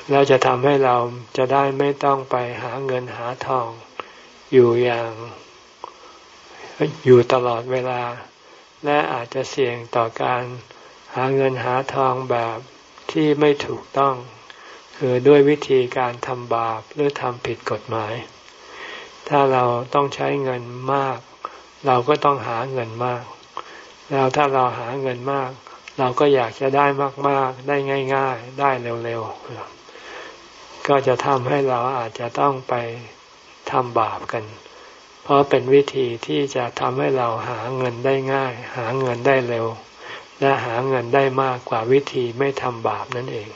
[SPEAKER 1] แล้วจะทำให้เราจะได้ไม่ต้องไปหาเงินหาทองอยู่อย่างอยู่ตลอดเวลา และอาจจะเสี่ยงต่อการหาเงินหาทองแบบที่ไม่ถูกต้อง คือด้วยวิธีการทำบาปหรือทำผิดกฎหมาย ถ้าเราต้องใช้เงินมาก เราก็ต้องหาเงินมาก แล้วถ้าเราหาเงินมาก เราก็อยากจะได้มาก ๆ ได้ง่าย ๆ ได้เร็วๆ ก็จะทำให้เราอาจจะต้องไปทำบาปกัน เพราะเป็นวิธีที่จะทำให้เราหาเงินได้ง่าย หาเงินได้เร็ว และหาเงินได้มากกว่าวิธีไม่ทำบาปนั่นเอง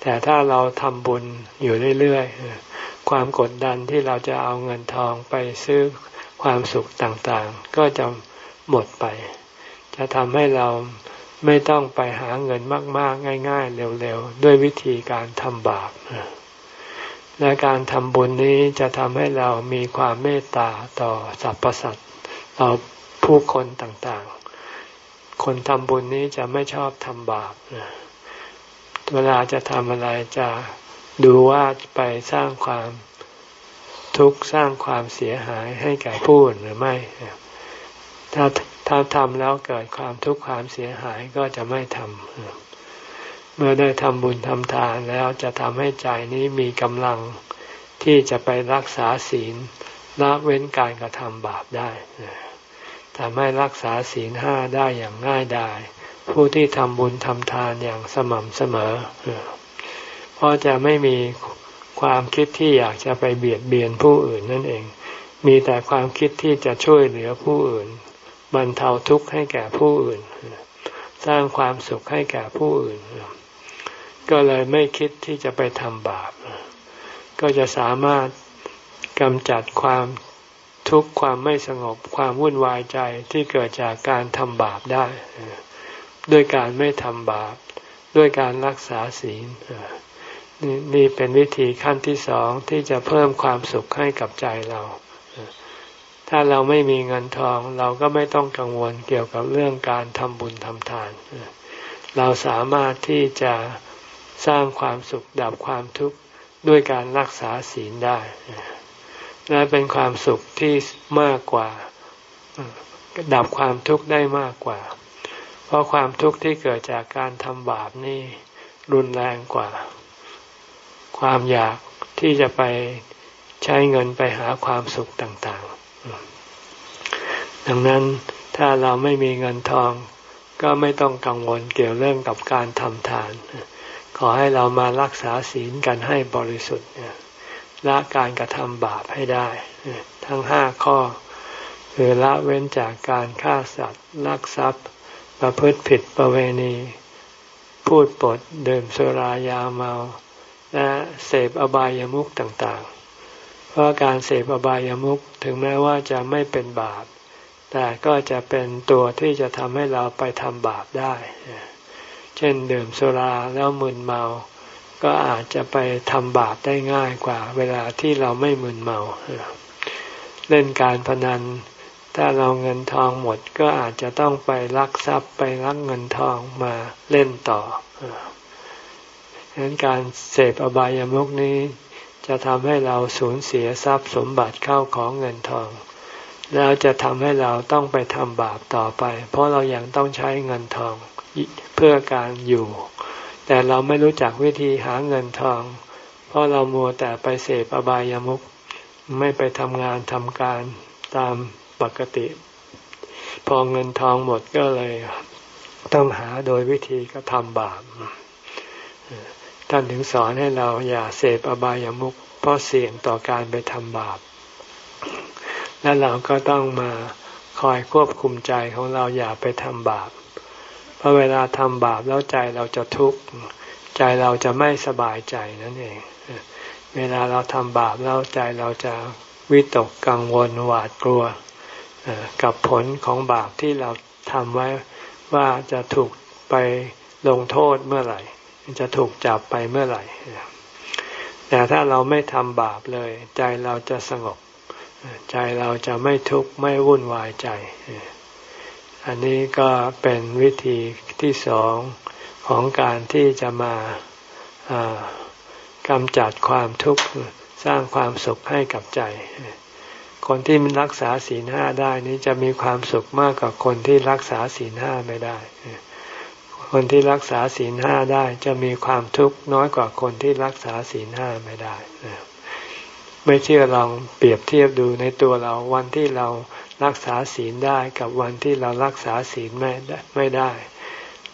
[SPEAKER 1] แต่ถ้าเราทำบุญอยู่เรื่อยๆ ความกดดันที่เราจะเอาเงินทองไปซื้อความสุขต่างๆ ก็จะหมดไป จะทำให้เราไม่ต้องไปหาเงินมาก ๆ ง่าย ๆ เร็ว ๆ ด้วยวิธีการทำบาปและการทำบุญนี้จะทำให้เรามีความเมตตาต่อสรรพสัตว์ต่อผู้คนต่างๆ คนทำบุญนี้จะไม่ชอบทำบาปเวลาจะทำอะไรจะดูว่าไปสร้างความทุกข์สร้างความเสียหายให้แก่ผู้อื่นหรือไม่ ถ้าถ้าทำแล้วเกิดความทุกข์ความเสียหายก็จะไม่ทำเมื่อได้ทำบุญทำทานแล้วจะทำให้ใจนี้มีกำลังที่จะไปรักษาศีลละเว้นการกระทำบาปได้ทำให้รักษาศีลห้าได้อย่างง่ายดายผู้ที่ทำบุญทำทานอย่างสม่ำเสมอเพราะจะไม่มีความคิดที่อยากจะไปเบียดเบียนผู้อื่นนั่นเอง มีแต่ความคิดที่จะช่วยเหลือผู้อื่น บรรเทาทุกข์ให้แก่ผู้อื่น สร้างความสุขให้แก่ผู้อื่น ก็เลยไม่คิดที่จะไปทำบาป ก็จะสามารถกำจัดความทุกข์ความไม่สงบความวุ่นวายใจที่เกิดจากการทำบาปได้ ด้วยการไม่ทำบาป ด้วยการรักษาศีลนนี่เป็นวิธีขั้นที่สองที่จะเพิ่มความสุขให้กับใจเรา ถ้าเราไม่มีเงินทองเราก็ไม่ต้องกังวลเกี่ยวกับเรื่องการทำบุญทำทาน เราสามารถที่จะสร้างความสุขดับความทุกข์ด้วยการรักษาศีลได้ และเป็นความสุขที่มากกว่า ดับความทุกข์ได้มากกว่า เพราะความทุกข์ที่เกิดจากการทำบาปนี่รุนแรงกว่า ความอยากที่จะไปใช้เงินไปหาความสุขต่างๆ ดังนั้นถ้าเราไม่มีเงินทอง ก็ไม่ต้องกังวลเกี่ยวเรื่องกับการทำทาน ขอให้เรามารักษาศีลกันให้บริสุทธิ์ละการกระทำบาปให้ได้ ทั้งห้าข้อ คือละเว้นจากการฆ่าสัตว์ลักทรัพย์ ประพฤติผิดประเวณี พูดปดดื่มสุรายาเมา และเสพอบายามุขต่างๆ เพราะการเสพอบายามุขถึงแม้ว่าจะไม่เป็นบาป แต่ก็จะเป็นตัวที่จะทำให้เราไปทำบาปได้ เช่นดื่มสุราแล้วมึนเมา ก็อาจจะไปทำบาปได้ง่ายกว่า เวลาที่เราไม่มึนเมา เล่นการพนัน ถ้าเราเงินทองหมดก็อาจจะต้องไปลักทรัพย์ไปลักเงินทองมาเล่นต่อดังนั้นการเสพอบายามุกนี้ จะทำให้เราสูญเสียทรัพย์สมบัติเข้าของเงินทอง แล้วจะทำให้เราต้องไปทำบาปต่อไป เพราะเรายัางต้องใช้เงินทองเพื่อการอยู่ แต่เราไม่รู้จักวิธีหาเงินทอง เพราะเรามัวแต่ไปเสพอบายามุขไม่ไปทำงานทำการตามปกติ พอเงินทองหมดก็เลยต้องหาโดยวิธีก็ทำบาปท่านถึงสอนให้เราอย่าเสพอบายามุขเพราะเสี่ยงต่อการไปทำบาป และเราก็ต้องมาคอยควบคุมใจของเราอย่าไปทำบาป เพราะเวลาทำบาปแล้วใจเราจะทุกข์ใจเราจะไม่สบายใจนั่นเอง เวลาเราทำบาปแล้วใจเราจะวิตกกังวลหวาดกลัวกับผลของบาปที่เราทำไว้ว่าจะถูกไปลงโทษเมื่อไหร่ จะถูกจับไปเมื่อไหร่แต่ถ้าเราไม่ทำบาปเลย ใจเราจะสงบ ใจเราจะไม่ทุกข์ไม่วุ่นวายใจ อันนี้ก็เป็นวิธีที่สองของการที่จะมากำจัดความทุกข์สร้างความสุขให้กับใจ คนที่รักษาศีลห้าได้นี้จะมีความสุขมากกว่าคนที่รักษาศีลห้าไม่ได้ คนที่รักษาศีลห้าได้จะมีความทุกข์น้อยกว่าคนที่รักษาศีลห้าไม่ได้ ไม่เชื่อลองเปรียบเทียบดูในตัวเราวันที่เรารักษาศีลได้กับวันที่เรารักษาศีลไม่ได้ไม่ได้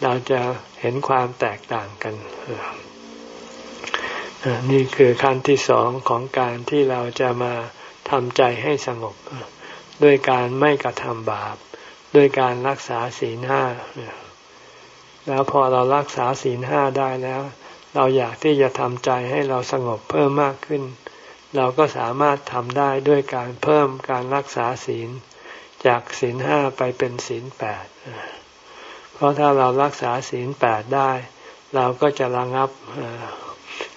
[SPEAKER 1] เราจะเห็นความแตกต่างกันนี่คือขั้นที่สองของการที่เราจะมาทำใจให้สงบด้วยการไม่กระทำบาป ด้วยการรักษาศีลห้าแล้วพอเรารักษาศีลห้าได้แล้ว เราอยากที่จะทำใจให้เราสงบเพิ่มมากขึ้น เราก็สามารถทำได้ด้วยการเพิ่มการรักษาศีล จากศีลห้าไปเป็นศีลแปดเพราะถ้าเรารักษาศีลแปดได้ เราก็จะระงับ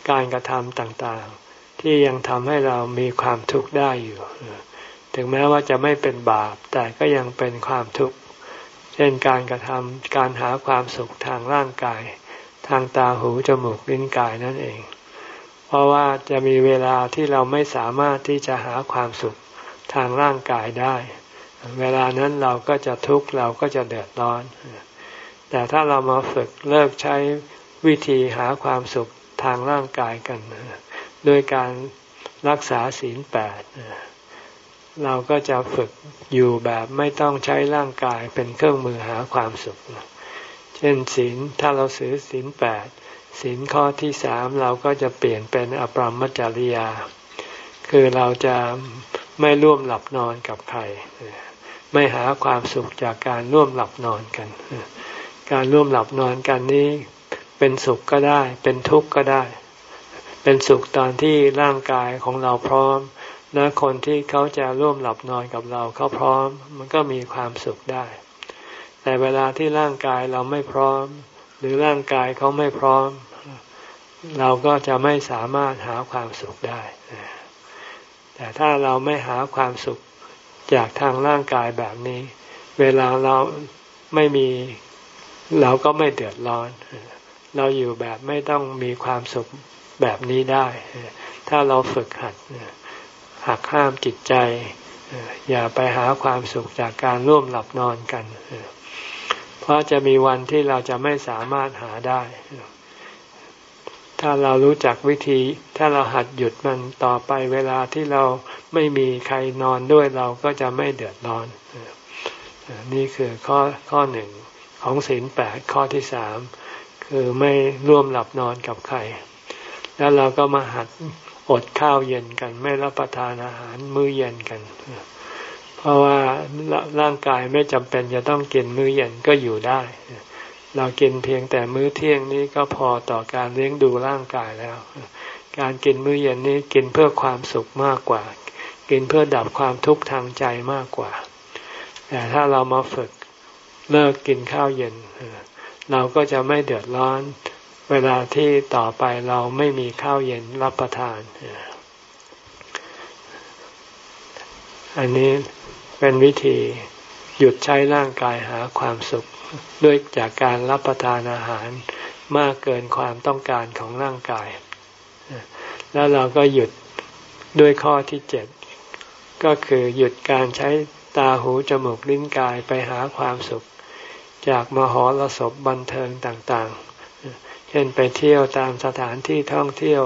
[SPEAKER 1] การกระทำต่างๆ ที่ยังทำให้เรามีความทุกข์ได้อยู่ ถึงแม้ว่าจะไม่เป็นบาป แต่ก็ยังเป็นความทุกข์ เช่นการกระทำการหาความสุขทางร่างกาย ทางตาหูจมูกลิ้นกายนั่นเอง เพราะว่าจะมีเวลาที่เราไม่สามารถที่จะหาความสุขทางร่างกายได้ เวลานั้นเราก็จะทุกข์เราก็จะเดือดร้อน แต่ถ้าเรามาฝึกเลิกใช้วิธีหาความสุขทางร่างกายกันด้วยการรักษาศีลแปดเราก็จะฝึกอยู่แบบไม่ต้องใช้ร่างกายเป็นเครื่องมือหาความสุข เช่นศีลถ้าเราซื้อศีลแปด ศีลข้อที่สามเราก็จะเปลี่ยนเป็นอปรมจริยา คือเราจะไม่ร่วมหลับนอนกับใคร ไม่หาความสุขจากการร่วมหลับนอนกัน การร่วมหลับนอนกันนี้เป็นสุขก็ได้ เป็นทุกข์ก็ได้ เป็นสุขตอนที่ร่างกายของเราพร้อมและคนที่เขาจะร่วมหลับนอนกับเราเขาพร้อม มันก็มีความสุขได้ แต่เวลาที่ร่างกายเราไม่พร้อม หรือร่างกายเขาไม่พร้อม เราก็จะไม่สามารถหาความสุขได้ แต่ถ้าเราไม่หาความสุขจากทางร่างกายแบบนี้ เวลาเราไม่มีเราก็ไม่เดือดร้อน เราอยู่แบบไม่ต้องมีความสุขแบบนี้ได้ ถ้าเราฝึกหัดหักห้ามจิตใจ อย่าไปหาความสุขจากการร่วมหลับนอนกัน เพราะจะมีวันที่เราจะไม่สามารถหาได้ ถ้าเรารู้จักวิธี ถ้าเราหัดหยุดมันต่อไปเวลาที่เราไม่มีใครนอนด้วยเราก็จะไม่เดือดร้อน นี่คือข้อข้อหนึ่งของศีลแปดข้อที่สามคือไม่ร่วมหลับนอนกับใคร แล้วเราก็มาหัดอดข้าวเย็นกัน ไม่รับประทานอาหารมื้อเย็นกันเราะว่าร่างกายไม่จำเป็นจะต้องกินมื้อเย็นก็อยู่ได้ เรากินเพียงแต่มื้อเที่ยงนี้ก็พอต่อการเลี้ยงดูร่างกายแล้ว การกินมื้อเย็นนี้กินเพื่อความสุขมากกว่า กินเพื่อดับความทุกข์ทางใจมากกว่า แต่ถ้าเรามาฝึกเลิกกินข้าวเย็น เราก็จะไม่เดือดร้อน เวลาที่ต่อไปเราไม่มีข้าวเย็นรับประทาน อันนี้ เป็นวิธีหยุดใช้ร่างกายหาความสุข ด้วยจากการรับประทานอาหารมากเกินความต้องการของร่างกาย แล้วเราก็หยุดด้วยข้อที่เจ็ดก็คือหยุดการใช้ตาหูจมูกลิ้นกายไปหาความสุข จากมหรสพบันเทิงต่างๆ เช่นไปเที่ยวตามสถานที่ท่องเที่ยว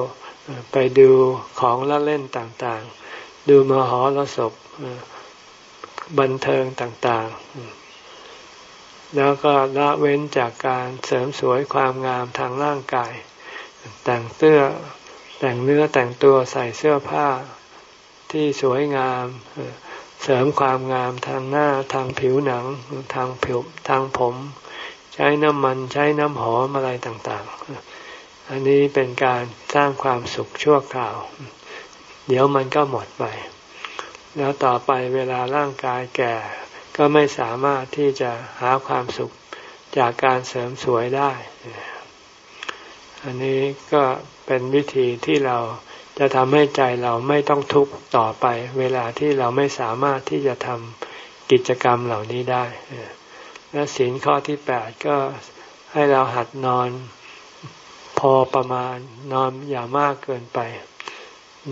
[SPEAKER 1] ไปดูของละเล่นต่างๆ ดูมหรสพ บันเทิงต่างๆ แล้วก็ละเว้นจากการเสริมสวยความงามทางร่างกาย แต่งเสื้อแต่งเนื้อแต่งตัวใส่เสื้อผ้าที่สวยงาม เสริมความงามทางหน้าทางผิวหนังทางผิวทางผม ใช้น้ำมันใช้น้ำหอมอะไรต่างๆ อันนี้เป็นการสร้างความสุขชั่วคราว เดี๋ยวมันก็หมดไป แล้วต่อไปเวลาร่างกายแก่ ก็ไม่สามารถที่จะหาความสุขจากการเสริมสวยได้ อันนี้ก็เป็นวิธีที่เราจะทำให้ใจเราไม่ต้องทุกข์ต่อไป เวลาที่เราไม่สามารถที่จะทำกิจกรรมเหล่านี้ได้ และศีลข้อที่แปดก็ให้เราหัดนอนพพอประมาณนอนอย่ามากเกินไป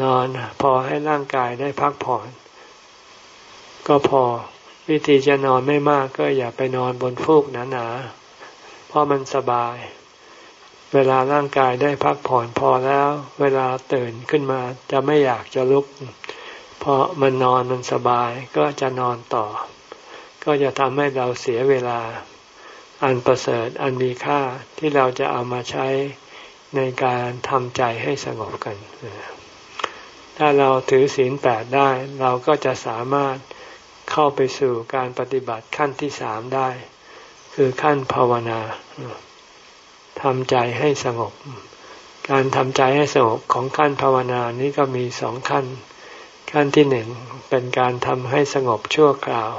[SPEAKER 1] นอนพอให้ร่างกายได้พักผ่อน ก็พอ วิธีจะนอนไม่มากก็อย่าไปนอนบนฟูกหนาๆเพราะมันสบาย เวลาร่างกายได้พักผ่อนพอแล้ว เวลาตื่นขึ้นมาจะไม่อยากจะลุก เพราะมันนอนมันสบายก็จะนอนต่อ ก็จะทำให้เราเสียเวลา อันประเสริฐอันมีค่าที่เราจะเอามาใช้ในการทำใจให้สงบกัน ถ้าเราถือศีลแปดได้ เราก็จะสามารถ เข้าไปสู่การปฏิบัติขั้นที่สามได้ คือขั้นภาวนาทำใจให้สงบ การทำใจให้สงบของขั้นภาวนานี้ก็มีสองขั้น ขั้นที่หนึ่งเป็นการทำให้สงบชั่วคราว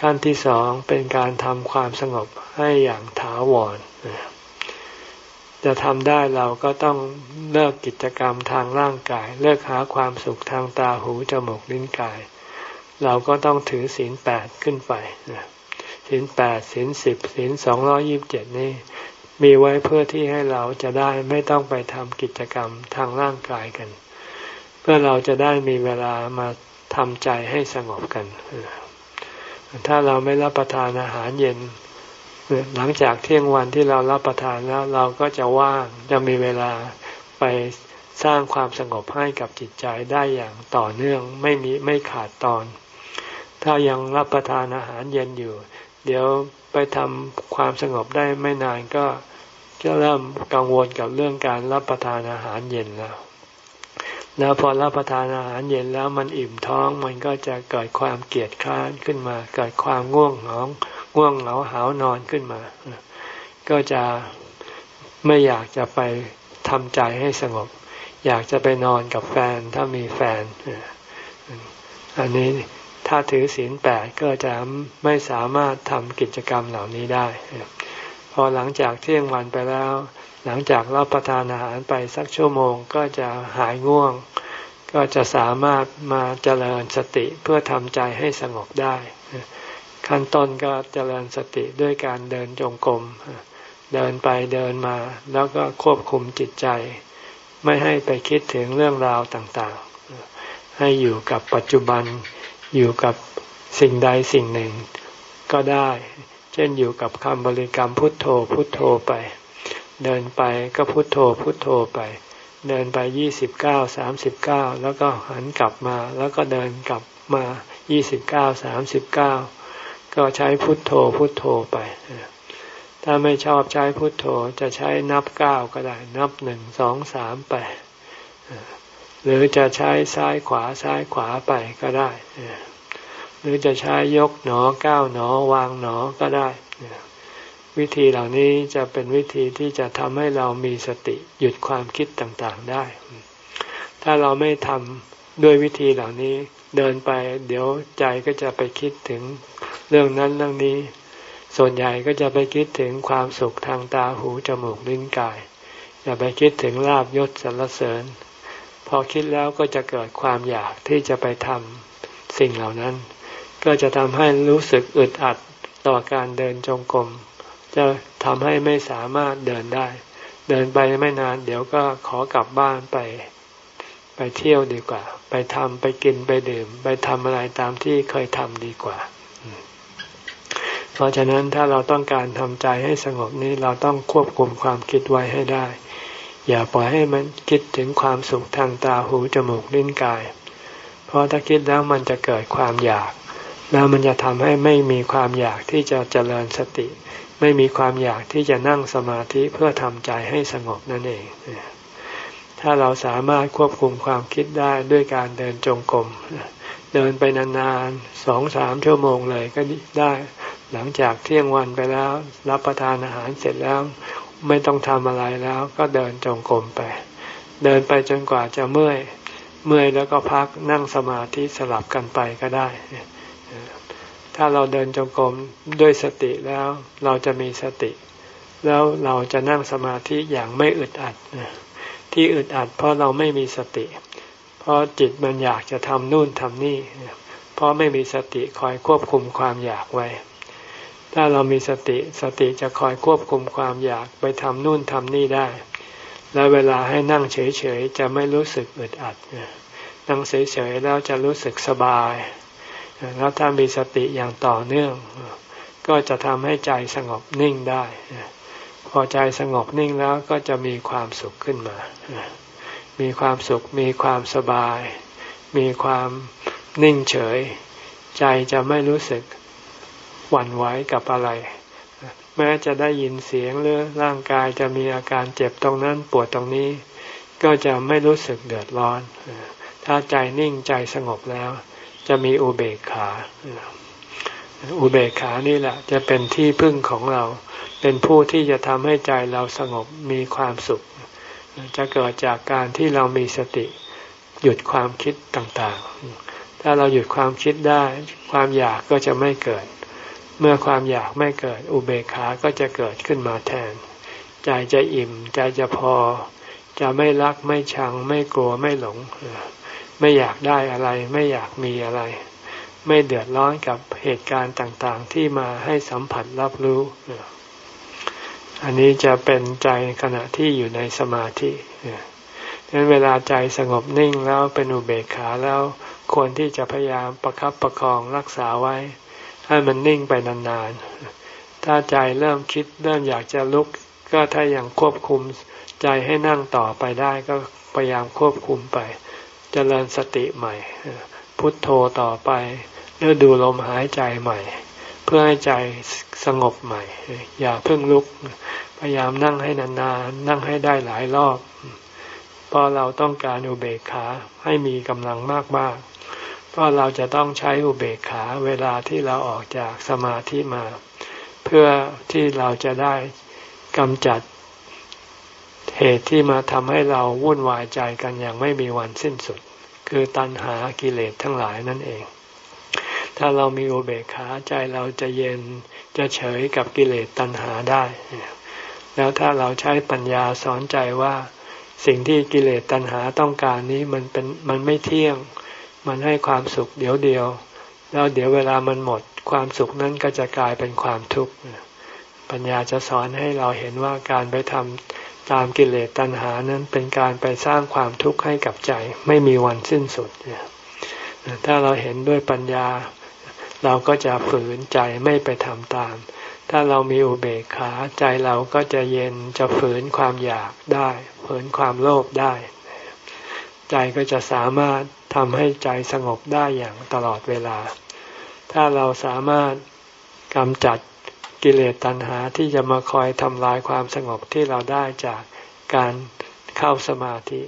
[SPEAKER 1] ขั้นที่สองเป็นการทำความสงบให้อย่างถาวรจะทำได้เราก็ต้องเลิกกิจกรรมทางร่างกาย เลิกหาความสุขทางตาหูจมูกลิ้นกาย เราก็ต้องถือศีลแปดขึ้นไปศีลแปดศีลสิบศีลสองร้อยิบเจ็ดนี่มีไว้เพื่อที่ให้เราจะได้ไม่ต้องไปทำกิจกรรมทางร่างกายกัน เพื่อเราจะได้มีเวลามาทำใจให้สงบกัน ถ้าเราไม่รับประทานอาหารเย็น หลังจากเที่ยงวันที่เรารับประทานแล้ว เราก็จะว่างจะมีเวลาไปสร้างความสงบให้กับจิตใจได้อย่างต่อเนื่องไม่มีไม่ขาดตอน ถ้ายังรับประทานอาหารเย็นอยู่ เดี๋ยวไปทำความสงบได้ไม่นานก็จะเริ่มกังวลกับเรื่องการรับประทานอาหารเย็นแล้ว แล้วพอรับประทานอาหารเย็นแล้วมันอิ่มท้องมันก็จะเกิดความเกลียดคร้านขึ้นมา เกิดความง่วงเหงาง่วงเหงาหานอนขึ้นมา ก็จะไม่อยากจะไปทำใจให้สงบ อยากจะไปนอนกับแฟนถ้ามีแฟน อันนี้ ถ้าถือศีลแปดก็จะไม่สามารถทำกิจกรรมเหล่านี้ได้ พอหลังจากเที่ยงวันไปแล้ว หลังจากรับประทานอาหารไปสักชั่วโมงก็จะหายง่วง ก็จะสามารถมาเจริญสติเพื่อทำใจให้สงบได้ ขั้นต้นก็เจริญสติด้วยการเดินจงกรมเดินไปเดินมา แล้วก็ควบคุมจิตใจ ไม่ให้ไปคิดถึงเรื่องราวต่างๆ ให้อยู่กับปัจจุบัน อยู่กับสิ่งใดสิ่งหนึ่งก็ได้ เช่นอยู่กับคำบริกรรมพุทโธพุทโธไป เดินไปก็พุทโธพุทโธไป เดินไปยี่สิบเก้าสามสิบเก้าแล้วก็หันกลับมา แล้วก็เดินกลับมายี่สิบเก้าสามสิบเก้าก็ใช้พุทโธพุทโธไป ถ้าไม่ชอบใช้พุทโธจะใช้นับเก้าก็ได้ นับหนึ่งสองสามไป หรือจะใช้ซ้ายขวาซ้ายขวาไปก็ได้ หรือจะใช้ยกหนอก้าวหนอวางหนอก็ได้ วิธีเหล่านี้จะเป็นวิธีที่จะทำให้เรามีสติหยุดความคิดต่างๆได้ ถ้าเราไม่ทำด้วยวิธีเหล่านี้เดินไปเดี๋ยวใจก็จะไปคิดถึงเรื่องนั้นเรื่องนี้ ส่วนใหญ่ก็จะไปคิดถึงความสุขทางตาหูจมูกลิ้นกาย อย่าไปคิดถึงลาบยศสรรเสริญ พอคิดแล้วก็จะเกิดความอยากที่จะไปทำสิ่งเหล่านั้น ก็จะทำให้รู้สึกอึดอัดต่อการเดินจงกรมจะทำให้ไม่สามารถเดินได้ เดินไปไม่นาน เดี๋ยวก็ขอกลับบ้านไป ไปเที่ยวดีกว่า ไปทำไปกินไปดื่ม ไปทำอะไรตามที่เคยทำดีกว่า เพราะฉะนั้นถ้าเราต้องการทำใจให้สงบนี้เราต้องควบคุมความคิดไว้ให้ได้ อย่าปล่อยให้มันคิดถึงความสุขทางตาหูจมูกลิ้นกาย เพราะถ้าคิดแล้วมันจะเกิดความอยาก แล้วมันจะทำให้ไม่มีความอยากที่จะเจริญสติ ไม่มีความอยากที่จะนั่งสมาธิเพื่อทำใจให้สงบนั่นเอง ถ้าเราสามารถควบคุมความคิดได้ด้วยการเดินจงกรมเดินไปนานๆสองสามชั่วโมงเลยก็ได้ หลังจากเที่ยงวันไปแล้ว รับประทานอาหารเสร็จแล้ว ไม่ต้องทำอะไรแล้วก็เดินจงกรมไป เดินไปจนกว่าจะเมื่อยเมื่อยแล้วก็พักนั่งสมาธิสลับกันไปก็ได้ ถ้าเราเดินจงกรมด้วยสติแล้วเราจะมีสติ แล้วเราจะนั่งสมาธิอย่างไม่อึดอัด ที่อึดอัดเพราะเราไม่มีสติ เพราะจิตมันอยากจะทำนู่นทำนี่ เพราะไม่มีสติคอยควบคุมความอยากไว้ ถ้าเรามีสติสติจะคอยควบคุมความอยากไปทำนู่นทำนี่ได้ แล้วเวลาให้นั่งเฉยๆจะไม่รู้สึกอึดอัดนั่งเฉยๆแล้วจะรู้สึกสบาย แล้วถ้ามีสติอย่างต่อเนื่อง ก็จะทำให้ใจสงบนิ่งได้ พอใจสงบนิ่งแล้วก็จะมีความสุขขึ้นมา มีความสุขมีความสบาย มีความนิ่งเฉย ใจจะไม่รู้สึก หวั่นไหวกับอะไร แม้จะได้ยินเสียงหรือร่างกายจะมีอาการเจ็บตรงนั้นปวดตรงนี้ ก็จะไม่รู้สึกเดือดร้อน ถ้าใจนิ่งใจสงบแล้ว จะมีอุเบกขาอุเบกขานี่แหละจะเป็นที่พึ่งของเรา เป็นผู้ที่จะทำให้ใจเราสงบมีความสุข จะเกิดจากการที่เรามีสติ หยุดความคิดต่างๆ ถ้าเราหยุดความคิดได้ ความอยากก็จะไม่เกิด เมื่อความอยากไม่เกิดอุเบกขาก็จะเกิดขึ้นมาแทน ใจจะอิ่ม ใจจะพอ จะไม่รักไม่ชัง ไม่กลัวไม่หลง ไม่อยากได้อะไร ไม่อยากมีอะไร ไม่เดือดร้อนกับเหตุการณ์ต่างๆ ที่มาให้สัมผัสรับรู้ อันนี้จะเป็นใจขณะที่อยู่ในสมาธิดังนั้นเวลาใจสงบนิ่งแล้วเป็นอุเบกขาแล้วควรที่จะพยายามประครับประคองรักษาไว้ ให้มันนิ่งไปนานๆ ถ้าใจเริ่มคิดเริ่มอยากจะลุก ก็ถ้ายังควบคุมใจให้นั่งต่อไปได้ก็พยายามควบคุมไปจเจริญสติใหม่ พุทโธต่อไปหรือดูลมหายใจใหม่ เพื่อให้ใจสงบใหม่ อย่าเพิ่งลุก พยายามนั่งให้นานๆนั่งให้ได้หลายรอบเพราะเราต้องการอุเบกขาให้มีกำลังมากๆ เพราเราจะต้องใช้อุเบกขาเวลาที่เราออกจากสมาธิมา เพื่อที่เราจะได้กำจัดเหตุที่มาทำให้เราวุ่นวายใจกันอย่างไม่มีวันสิ้นสุด คือตัณหากิเลสทั้งหลายนั่นเอง ถ้าเรามีอุเบกขาใจเราจะเย็นจะเฉยกับกิเลสตัณหาได้ แล้วถ้าเราใช้ปัญญาสอนใจว่า สิ่งที่กิเลสตัณหาต้องการนี้มันเป็นมันไม่เที่ยง มันให้ความสุขเดี๋ยวเดียว แล้วเดี๋ยวเวลามันหมด ความสุขนั้นก็จะกลายเป็นความทุกข์ปัญญาจะสอนให้เราเห็นว่าการไปทำตามกิเลสตัณหานั้นเป็นการไปสร้างความทุกข์ให้กับใจ ไม่มีวันสิ้นสุดถ้าเราเห็นด้วยปัญญา เราก็จะฝืนใจไม่ไปทำตาม ถ้าเรามีอุเบกขาใจเราก็จะเย็นจะฝืนความอยากได้ ฝืนความโลภได้ ใจก็จะสามารถ ทำให้ใจสงบได้อย่างตลอดเวลา ถ้าเราสามารถกำจัดกิเลสตัณหาที่จะมาคอยทำลายความสงบที่เราได้จากการเข้าสมาธิ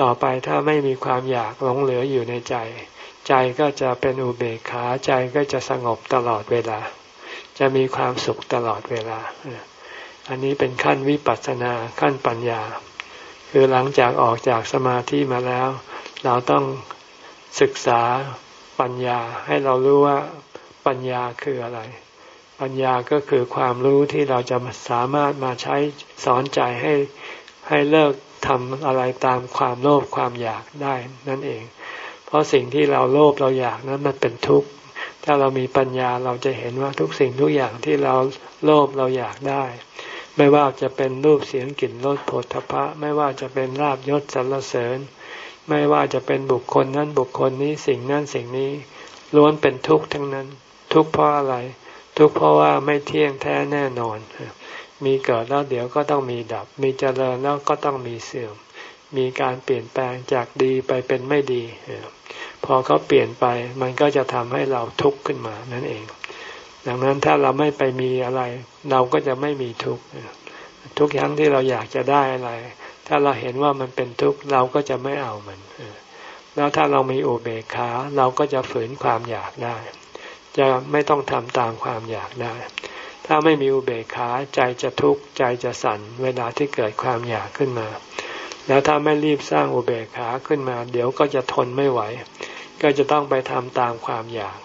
[SPEAKER 1] ต่อไปถ้าไม่มีความอยากหลงเหลืออยู่ในใจ ใจก็จะเป็นอุเบกขาใจก็จะสงบตลอดเวลา จะมีความสุขตลอดเวลา อันนี้เป็นขั้นวิปัสสนาขั้นปัญญา คือหลังจากออกจากสมาธิมาแล้ว เราต้องศึกษาปัญญาให้เรารู้ว่าปัญญาคืออะไร ปัญญาก็คือความรู้ที่เราจะสามารถมาใช้สอนใจให้ให้เลิกทำอะไรตามความโลภความอยากได้นั่นเอง เพราะสิ่งที่เราโลภเราอยากนั้นมันเป็นทุกข์ ถ้าเรามีปัญญาเราจะเห็นว่าทุกสิ่งทุกอย่างที่เราโลภเราอยากได้ ไม่ว่าจะเป็นรูปเสียงกลิ่นรสผลทพะ ไม่ว่าจะเป็นลาบยศสรรเสริญ ไม่ว่าจะเป็นบุคคลนั้นบุคคลนี้สิ่งนั้นสิ่งนี้ ล้วนเป็นทุกข์ทั้งนั้น ทุกข์เพราะอะไร ทุกข์เพราะว่าไม่เที่ยงแท้แน่นอน มีเกิดแล้วเดี๋ยวก็ต้องมีดับ มีเจริญแล้วก็ต้องมีเสื่อม มีการเปลี่ยนแปลงจากดีไปเป็นไม่ดี พอเขาเปลี่ยนไปมันก็จะทำให้เราทุกข์ขึ้นมานั่นเอง ดังนั้นถ้าเราไม่ไปมีอะไร เราก็จะไม่มีทุกข์ทุกครั้งที่เราอยากจะได้อะไร ถ้าเราเห็นว่ามันเป็นทุกข์เราก็จะไม่เอามันแล้วถ้าเรามีอุเบกขาเราก็จะฝืนความอยากได้ จะไม่ต้องทำตามความอยากได้ ถ้าไม่มีอุเบกขาใจจะทุกข์ใจจะสั่นเวลาที่เกิดความอยากขึ้นมา แล้วถ้าไม่รีบสร้างอุเบกขาขึ้นมา เดี๋ยวก็จะทนไม่ไหว ก็จะต้องไปทำตามความอยาก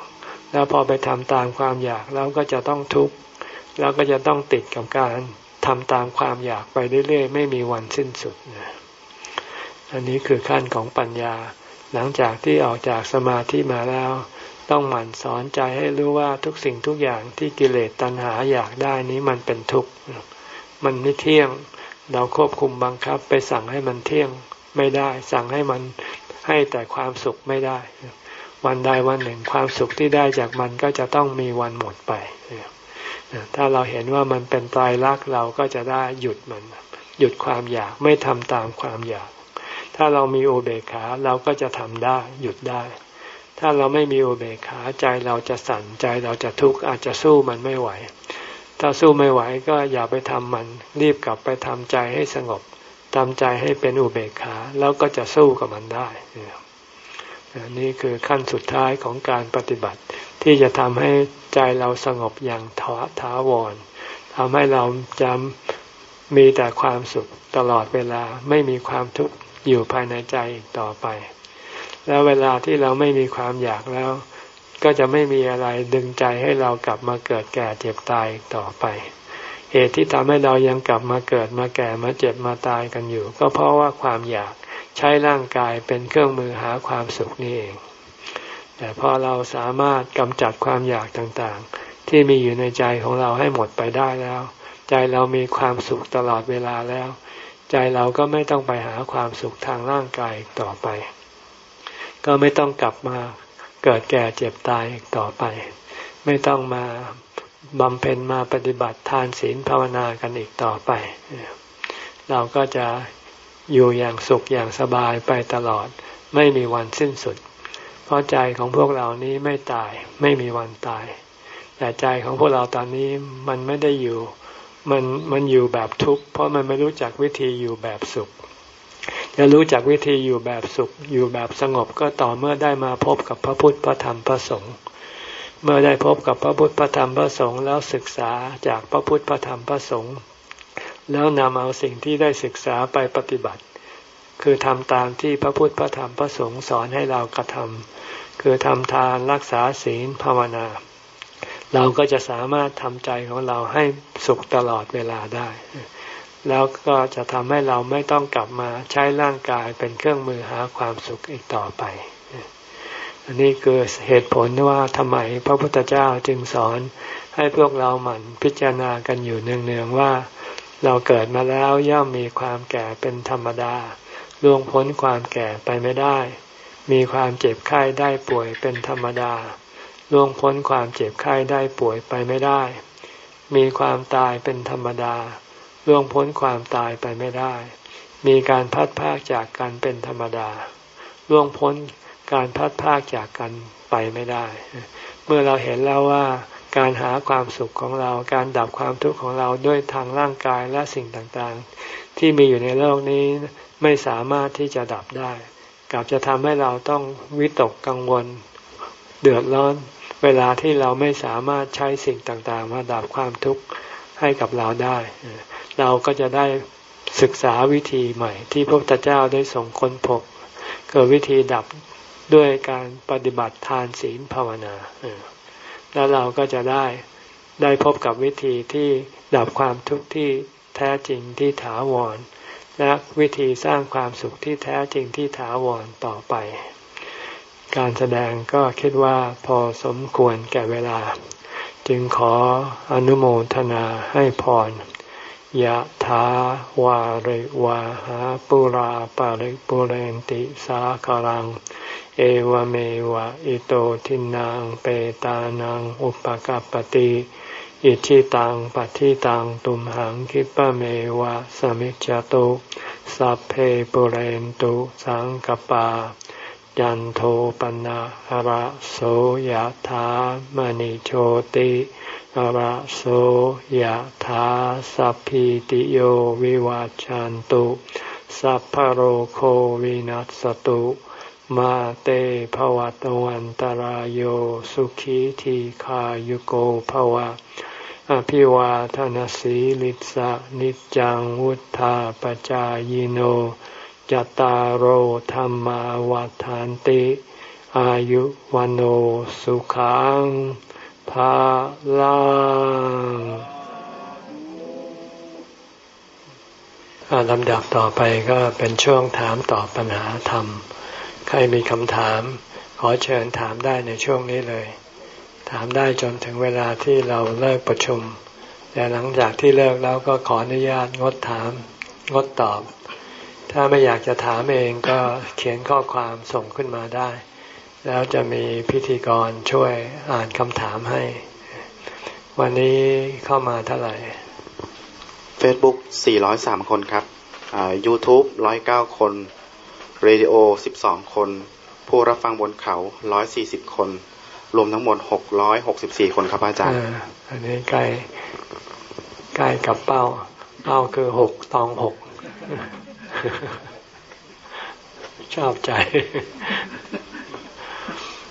[SPEAKER 1] แล้วพอไปทำตามความอยากแล้วก็จะต้องทุกข์แล้วก็จะต้องติดกับการ ทำตามความอยากไปเรื่อยๆ ไม่มีวันสิ้นสุดนะอันนี้คือขั้นของปัญญา หลังจากที่ออกจากสมาธิมาแล้ว ต้องหมั่นสอนใจให้รู้ว่าทุกสิ่งทุกอย่างที่กิเลสตัณหาอยากได้นี้มันเป็นทุกข์มันไม่เที่ยง เราควบคุมบังคับ ไปสั่งให้มันเที่ยงไม่ได้ สั่งให้มันให้แต่ความสุขไม่ได้ วันใดวันหนึ่งความสุขที่ได้จากมันก็จะต้องมีวันหมดไป ถ้าเราเห็นว่ามันเป็นตายรักเราก็จะได้หยุดมัน หยุดความอยากไม่ทำตามความอยาก ถ้าเรามีโอเบคาเราก็จะทำได้หยุดได้ ถ้าเราไม่มีโอเบคาใจเราจะสั่นใจเราจะทุกข์อาจจะสู้มันไม่ไหว ถ้าสู้ไม่ไหวก็อย่าไปทำมัน รีบกลับไปทำใจให้สงบทำใจให้เป็นอุเบกขาแล้วก็จะสู้กับมันได้นี่คือขั้นสุดท้ายของการปฏิบัติ ที่จะทำให้ใจเราสงบอย่างถาถาวรทำให้เราจำมีแต่ความสุขตลอดเวลาไม่มีความทุกข์อยู่ภายในใจอีกต่อไป แล้วเวลาที่เราไม่มีความอยากแล้ว ก็จะไม่มีอะไรดึงใจให้เรากลับมาเกิดแก่เจ็บตายต่อไป เหตุที่ทำให้เรายังกลับมาเกิดมาแก่มาเจ็บมาตายกันอยู่ ก็เพราะว่าความอยากใช้ร่างกายเป็นเครื่องมือหาความสุขนี่เอง แต่พอเราสามารถกำจัดความอยากต่างๆ ที่มีอยู่ในใจของเราให้หมดไปได้แล้ว ใจเรามีความสุขตลอดเวลาแล้ว ใจเราก็ไม่ต้องไปหาความสุขทางร่างกายต่อไป ก็ไม่ต้องกลับมาเกิดแก่เจ็บตายอีกต่อไป ไม่ต้องมาบำเพ็ญมาปฏิบัติทานศีลภาวนากันอีกต่อไป เราก็จะอยู่อย่างสุขอย่างสบายไปตลอด ไม่มีวันสิ้นสุด ราะใจของพวกเรานี้ไม่ตายไม่มีวันตาย แต่ใจของพวกเราตอนนี้มันไม่ได้อยู่มันมันอยู่แบบทุกข์เพราะมันไม่รู้จักวิธีอยู่แบบสุข จะรู้จักวิธีอยู่แบบสุข อยู่แบบสงบก็ต่อเมื่อได้มาพบกับพระพุทธพระธรรมพระสงฆ์เมื่อได้พบกับพระพุทธพระธรรมพระสงฆ์แล้วศึกษาจากพระพุทธพระธรรมพระสงฆ์แล้วนำเอาสิ่งที่ได้ศึกษาไปปฏิบัติ คือทำตามที่พระพุทธพระธรรมพระสงฆ์สอนให้เรากระทำคือทำทานรักษาศีลภาวนา เราก็จะสามารถทำใจของเราให้สุขตลอดเวลาได้ แล้วก็จะทำให้เราไม่ต้องกลับมาใช้ร่างกายเป็นเครื่องมือหาความสุขอีกต่อไป อันนี้คือเหตุผลว่าทำไมพระพุทธเจ้าจึงสอนให้พวกเราหมั่นพิจารณากันอยู่เนืองๆว่า เราเกิดมาแล้วย่อมมีความแก่เป็นธรรมดา ล่วงพ้นความแก่ไปไม่ได้ มีความเจ็บไข้ได้ป่วยเป็นธรรมดา ล่วงพ้นความเจ็บไข้ได้ป่วยไปไม่ได้ มีความตายเป็นธรรมดา ล่วงพ้นความตายไปไม่ได้ มีการพัดพากจากกันเป็นธรรมดา ล่วงพ้นการพัดพากจากกันไปไม่ได้ เมื่อเราเห็นแล้วว่าการหาความสุขของเรา การดับความทุกข์ของเราด้วยทางร่างกายและสิ่งต่างๆ ที่มีอยู่ในโลกนี้ ไม่สามารถที่จะดับได้กลับจะทำให้เราต้องวิตกกังวล เดือดร้อน เวลาที่เราไม่สามารถใช้สิ่งต่างๆ มาดับความทุกข์ให้กับเราได้ เราก็จะได้ศึกษาวิธีใหม่ ที่พระพุทธเจ้าได้ส่งค้นพบคือวิธีดับด้วยการปฏิบัติทานศีลภาวนาแล้วเราก็จะได้ได้พบกับวิธีที่ดับความทุกข์ที่แท้จริงที่ถาวร และวิธีสร้างความสุขที่แท้จริงที่ถาวรต่อไป การแสดงก็คิดว่าพอสมควรแก่เวลา จึงขออนุโมทนาให้พรยะถาวาริวาหาปุราปาริปุเรนติสาคารัง เอวเมวะอิโตทินังเปตานังอุปกัปติ อิชิตังปัฏิตังตุมหังคิปะเมวะสมิจจตุสัพเพปุเรนตุสังกปา ยันโทปนะหระโสยถามณิโชติหระโสยถาสัพพิติโยวิวัจจันตุ สัพพโรโควินัสตุมาเตภวัตวันตารโยสุขีทีขายุโกภวะ อภิวาทนสีลิสะนิจังวุธาปจายโนจตารโหธรรมาวาทานติ อายุวันโอสุขังภาลังลำดับต่อไปก็เป็นช่วงถามตอบปัญหาธรรม ใครมีคำถาม ขอเชิญถามได้ในช่วงนี้เลย ถามได้จนถึงเวลาที่เราเลิกประชุม แต่หลังจากที่เลิกแล้วก็ขออนุญาตงดถาม งดตอบ ถ้าไม่อยากจะถามเองก็เขียนข้อความส่งขึ้นมาได้ แล้วจะมีพิธีกรช่วยอ่านคำถามให้ วันนี้เข้ามาเท่าไหร่
[SPEAKER 2] Facebook 403 คนครับ YouTube 109 คน Radio 12 คน ผู้รับฟังบนเขา 140 คน รวมทั้งหมด664คนครับอาจารย์
[SPEAKER 1] อันนี้ใกล้ใกล้กับเป้า เป้าคือหกตองหกชอบใจ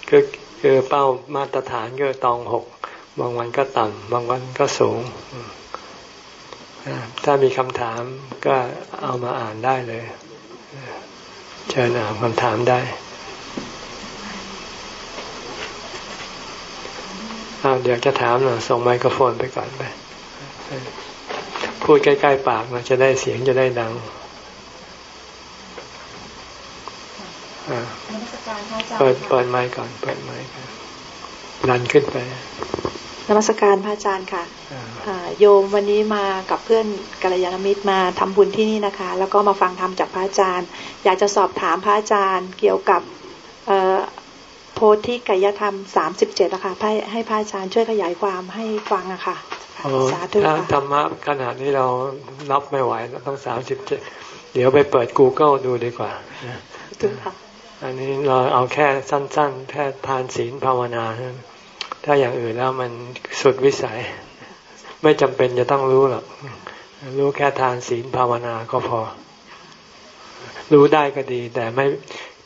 [SPEAKER 1] คือคือเป้ามาตรฐานก็ตองหกบางวันก็ต่ำบางวันก็สูง ถ้ามีคำถามก็เอามาอ่านได้เลย เชิญอ่านคำถามได้ เดี๋ยวจะถามหน่อยส่งไมโครโฟนไปก่อนไป พูดใกล้ๆปากนะจะได้เสียงจะได้ดังเปิดเปิดไมค์ก่อน เปิดไมค์ก่อนดันขึ้นไป
[SPEAKER 3] นมัสการพระอาจารย์ค่ะโยมวันนี้มากับเพื่อนกัลยาณมิตรมาทำบุญที่นี่นะคะ แล้วก็มาฟังธรรมจากพระอาจารย์ อยากจะสอบถามพระอาจารย์เกี่ยวกับโพธิกายธรรมสามสิบเจ็ดนะคะให้ให้พระอาจารย์ช่วยขยายความให้ฟังอะค่ะ
[SPEAKER 1] สาธุค่ะธรรมะขนาดนี้เรารับไม่ไหวต้องสามสิบเจ็ดเดี๋ยวไปเปิด Google ดูดีกว่าอันนี้เราเอาแค่สั้น ๆ แค่ทานศีลภาวนา ถ้าอย่างอื่นแล้วมันสุดวิสัย ไม่จำเป็นจะต้องรู้หรอก รู้แค่ทานศีลภาวนาก็พอ รู้ได้ก็ดี แต่ไม่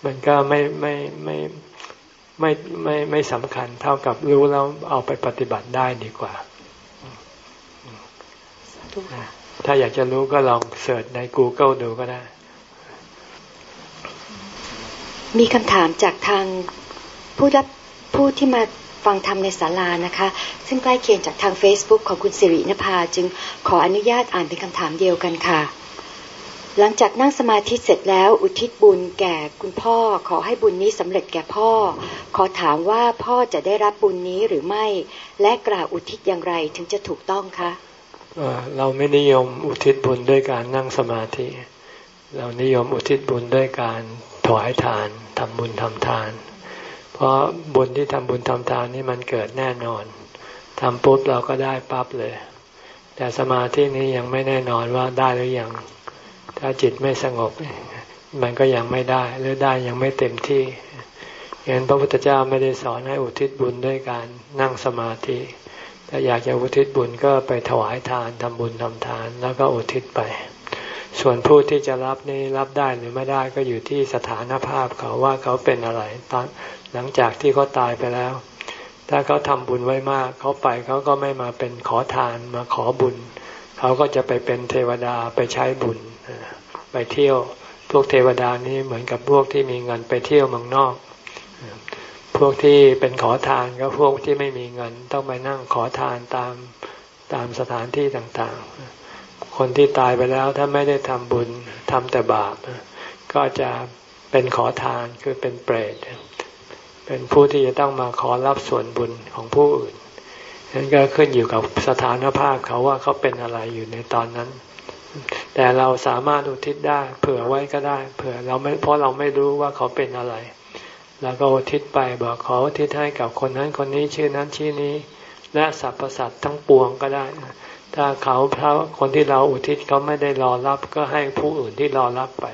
[SPEAKER 1] มันก็ไม่ไม่ไม่ ไม่ไม่ไม่สำคัญเท่ากับรู้แล้วเอาไปปฏิบัติได้ดีกว่า ถ้าอยากจะรู้ก็ลองเสิร์ชใน Google ดูก็ได้
[SPEAKER 4] มีคำถามจากทางผู้รับผู้ที่มาฟังธรรมในศาลานะคะ ซึ่งใกล้เคียงจากทาง Facebook ของคุณสิรินภา จึงขออนุญาตอ่านเป็นคำถามเดียวกันค่ะ หลังจากนั่งสมาธิเสร็จแล้วอุทิศบุญแก่คุณพ่อ ขอให้บุญนี้สำเร็จแก่พ่อ ขอถามว่าพ่อจะได้รับบุญนี้หรือไม่ และกล่าวอุทิศอย่างไรถึงจะถูกต้องคะ
[SPEAKER 1] เราไม่นิยมอุทิศบุญด้วยการนั่งสมาธิ เรานิยมอุทิศบุญด้วยการถวายทานทำบุญทำทาน เพราะบุญที่ทำบุญทำทานนี่มันเกิดแน่นอนทำปุ๊บเราก็ได้ปั๊บเลย แต่สมาธินี้ยังไม่แน่นอนว่าได้หรือยัง ถ้าจิตไม่สงบ มันก็ยังไม่ได้ หรือได้ยังไม่เต็มที่อย่างนั้นพระพุทธเจ้าไม่ได้สอนให้อุทิศบุญด้วยการนั่งสมาธิถ้าอยากจะอุทิศบุญก็ไปถวายทานทำบุญทำทาน แล้วก็อุทิศไป ส่วนผู้ที่จะรับนี้รับได้หรือไม่ได้ก็อยู่ที่สถานภาพเขาว่าเขาเป็นอะไรตอนหลังจากที่เขาตายไปแล้ว ถ้าเขาทำบุญไว้มากเขาไปเขาก็ไม่มาเป็นขอทานมาขอบุญ เขาก็จะไปเป็นเทวดาไปใช้บุญ ไปเที่ยวพวกเทวดานี้เหมือนกับพวกที่มีเงินไปเที่ยวเมืองนอก พวกที่เป็นขอทานก็พวกที่ไม่มีเงินต้องไปนั่งขอทานตามตามสถานที่ต่างๆ คนที่ตายไปแล้วถ้าไม่ได้ทำบุญทำแต่บาป ก็จะเป็นขอทานคือเป็นเปรต เป็นผู้ที่จะต้องมาขอรับส่วนบุญของผู้อื่นนั้นก็ขึ้นอยู่กับสถานภาพเขาว่าเขาเป็นอะไรอยู่ในตอนนั้น แต่เราสามารถอุทิศได้ เผื่อไว้ก็ได้เผื่อเราไม่เพราะเราไม่รู้ว่าเขาเป็นอะไรแล้วก็อุทิศไปบอกขออุทิศให้กับคนนั้นคนนี้ชื่อนั้นชื่อนี้ และสรรพสัตว์ทั้งปวงก็ได้ ถ้าเขาพระคนที่เราอุทิศเขาไม่ได้รอรับ ก็ให้ผู้อื่นที่รอรับไป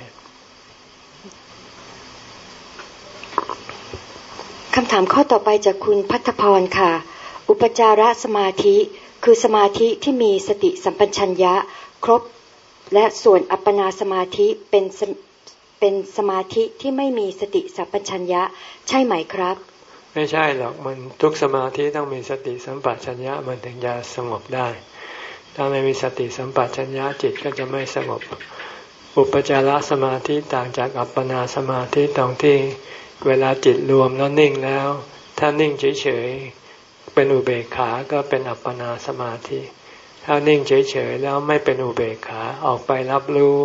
[SPEAKER 4] คำถามข้อต่อไปจากคุณพัฒพรค่ะ อุปจารสมาธิคือสมาธิที่มีสติสัมปชัญญะ ครบ และส่วนอัปปนาสมาธิเป็นเป็นสมาธิที่ไม่มีสติสัมปชัญญะใช่ไหมครับ
[SPEAKER 1] ไม่ใช่หรอกมันทุกสมาธิต้องมีสติสัมปชัญญะมันถึงจะสงบได้ ถ้าไม่มีสติสัมปชัญญะจิตก็จะไม่สงบ อุปจารสมาธิต่างจากอัปปนาสมาธิตรงที่เวลาจิตรวมแล้วนิ่งแล้ว ถ้านิ่งเฉยๆเป็นอุเบกขาก็เป็นอัปปนาสมาธิ ถ้านิ่งเฉยๆแล้วไม่เป็นอุเบกขาออกไปรับรู้